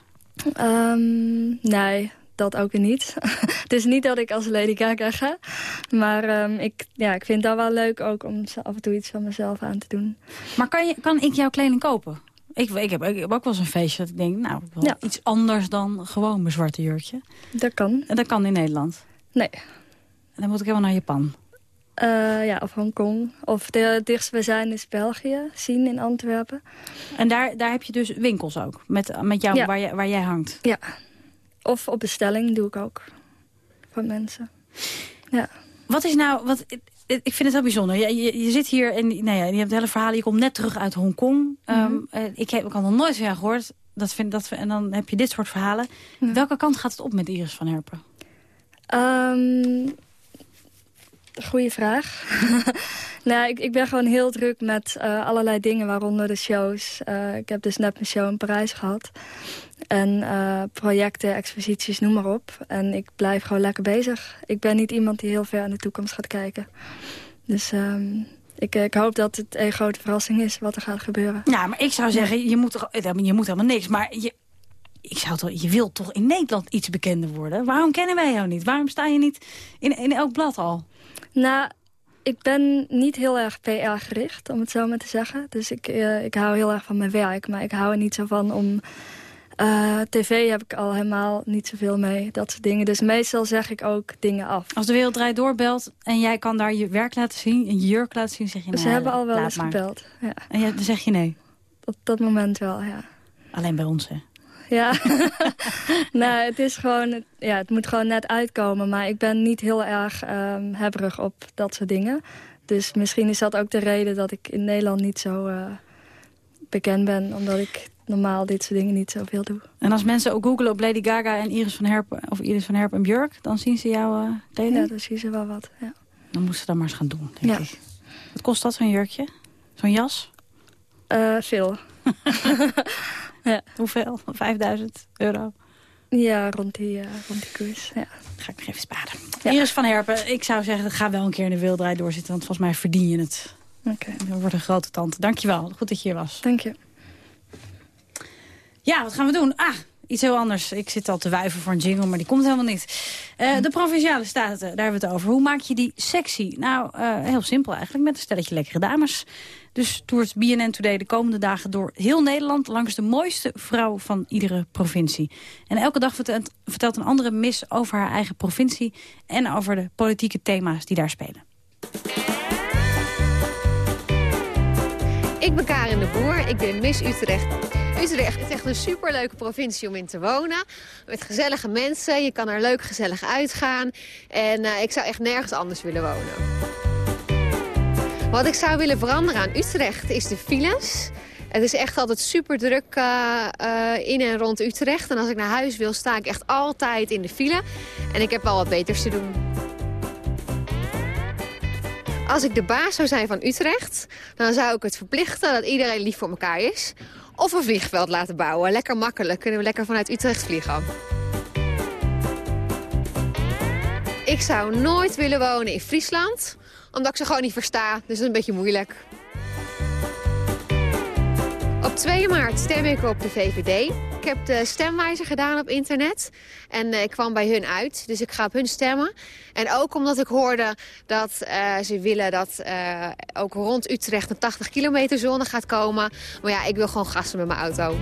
S20: Um, nee, dat ook weer niet. [LAUGHS] het is niet dat ik als Lady Gaga ga. Maar um, ik, ja, ik vind dat wel leuk ook om af en toe iets van mezelf aan te doen.
S14: Maar kan, je, kan ik jouw kleding kopen? Ik, ik, heb, ik heb ook wel eens een feestje dat ik denk, nou, ja. iets anders dan gewoon mijn zwarte jurkje.
S20: Dat kan.
S14: En dat kan in Nederland?
S20: Nee.
S14: En dan moet ik helemaal naar Japan?
S20: Uh, ja, of Hongkong. Of de, het dichtst we zijn is België, zien in Antwerpen.
S14: En daar, daar heb je dus winkels ook, met, met jou,
S20: ja.
S14: waar, je, waar jij hangt?
S20: Ja. Of op bestelling doe ik ook. Van mensen. Ja.
S14: Wat is nou... Wat, ik vind het heel bijzonder. Je, je, je zit hier en nou ja, je hebt het hele verhaal. Je komt net terug uit Hongkong. Mm -hmm. um, ik, heb, ik had nog nooit van jou gehoord. Dat vind, dat, en dan heb je dit soort verhalen. Ja. Welke kant gaat het op met Iris van Herpen?
S20: Um, Goeie vraag. [LAUGHS] nou, ik, ik ben gewoon heel druk met uh, allerlei dingen, waaronder de shows. Uh, ik heb dus net mijn show in Parijs gehad. En uh, projecten, exposities, noem maar op. En ik blijf gewoon lekker bezig. Ik ben niet iemand die heel ver in de toekomst gaat kijken. Dus um, ik, ik, hoop dat het een grote verrassing is wat er gaat gebeuren.
S14: Ja, maar ik zou zeggen, je moet, je moet helemaal niks. Maar je, ik zou toch, je wilt toch in Nederland iets bekender worden? Waarom kennen wij jou niet? Waarom sta je niet in, in elk blad al?
S20: Nou, ik ben niet heel erg PR-gericht, om het zo maar te zeggen. Dus ik, uh, ik hou heel erg van mijn werk. Maar ik hou er niet zo van om... Uh, TV heb ik al helemaal niet zoveel mee, dat soort dingen. Dus meestal zeg ik ook dingen af.
S14: Als de wereld draait doorbelt en jij kan daar je werk laten zien... en je jurk laten zien, zeg je nee.
S20: Ze hebben al wel eens gebeld, ja.
S14: En ja, dan zeg je nee?
S20: Op dat moment wel, ja.
S14: Alleen bij ons, hè?
S20: Ja, [LAUGHS] nou, het is gewoon, ja, het moet gewoon net uitkomen. Maar ik ben niet heel erg um, hebberig op dat soort dingen. Dus misschien is dat ook de reden dat ik in Nederland niet zo uh, bekend ben. Omdat ik normaal dit soort dingen niet zoveel doe.
S14: En als mensen ook googelen op Lady Gaga en Iris van Herpen, of Iris van Herpen en Björk, dan zien ze jouw uh, kleding?
S20: Ja, dan zien ze wel wat, ja.
S14: Dan moesten ze dat maar eens gaan doen, denk ja. ik. Wat kost dat, zo'n jurkje? Zo'n jas?
S20: Uh, veel. [LAUGHS]
S14: Ja. Hoeveel? [LAUGHS] 5000 euro?
S20: Ja, rond die, uh, rond die koers. Ja.
S14: Ga ik nog even sparen. Ja. Iris van Herpen, ik zou zeggen, ga wel een keer in de wereldrijd doorzitten. Want volgens mij verdien je het.
S20: Oké. Okay.
S14: Dat wordt een grote tante. Dankjewel. Goed dat je hier was.
S20: Dank je.
S14: Ja, wat gaan we doen? Ah, iets heel anders. Ik zit al te wuiven voor een jingle, maar die komt helemaal niet. Uh, de Provinciale Staten, daar hebben we het over. Hoe maak je die sexy? Nou, uh, heel simpel eigenlijk, met een stelletje lekkere dames. Dus toert BNN Today de komende dagen door heel Nederland... langs de mooiste vrouw van iedere provincie. En elke dag vertelt, vertelt een andere mis over haar eigen provincie... en over de politieke thema's die daar spelen.
S25: Ik ben Karin de Boer, ik ben Miss Utrecht. Utrecht is echt een superleuke provincie om in te wonen. Met gezellige mensen, je kan er leuk gezellig uitgaan. En uh, ik zou echt nergens anders willen wonen. Wat ik zou willen veranderen aan Utrecht is de files. Het is echt altijd super druk uh, uh, in en rond Utrecht. En als ik naar huis wil, sta ik echt altijd in de file. En ik heb wel wat beters te doen. Als ik de baas zou zijn van Utrecht, dan zou ik het verplichten dat iedereen lief voor elkaar is. Of een vliegveld laten bouwen. Lekker makkelijk. Kunnen we lekker vanuit Utrecht vliegen. Ik zou nooit willen wonen in Friesland omdat ik ze gewoon niet versta. Dus dat is een beetje moeilijk. Op 2 maart stem ik op de VVD. Ik heb de stemwijzer gedaan op internet. En uh, ik kwam bij hun uit. Dus ik ga op hun stemmen. En ook omdat ik hoorde dat uh, ze willen dat uh, ook rond Utrecht een 80 kilometer zone gaat komen. Maar ja, ik wil gewoon gassen met mijn auto.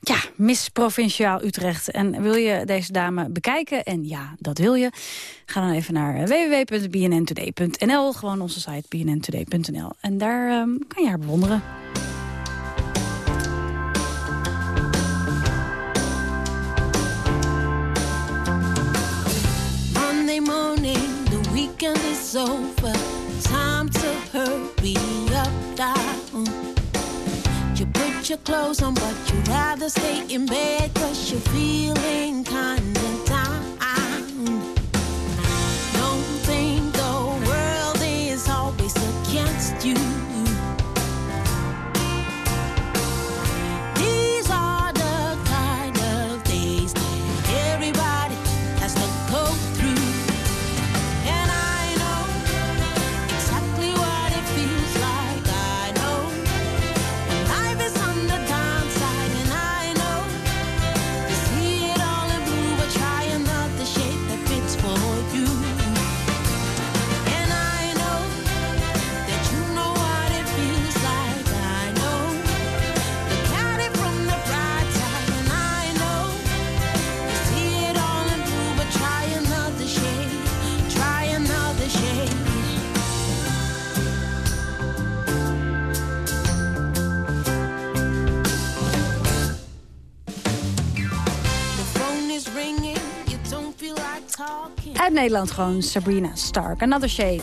S14: Ja, Miss Provinciaal Utrecht. En wil je deze dame bekijken? En ja, dat wil je. Ga dan even naar www.bnntoday.nl. Gewoon onze site bnntoday.nl. En daar um, kan je haar bewonderen.
S26: Weekend is over. Time to hurry up, down. You put your clothes on, but you'd rather stay in bed cause you're feeling kinda
S14: Uit Nederland gewoon, Sabrina Stark. Another Shade.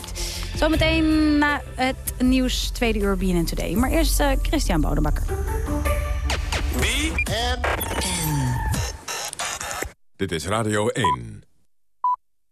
S14: Zometeen na het nieuws, tweede uur BNN Today. Maar eerst uh, Christian Bodebakker.
S5: Dit is Radio 1.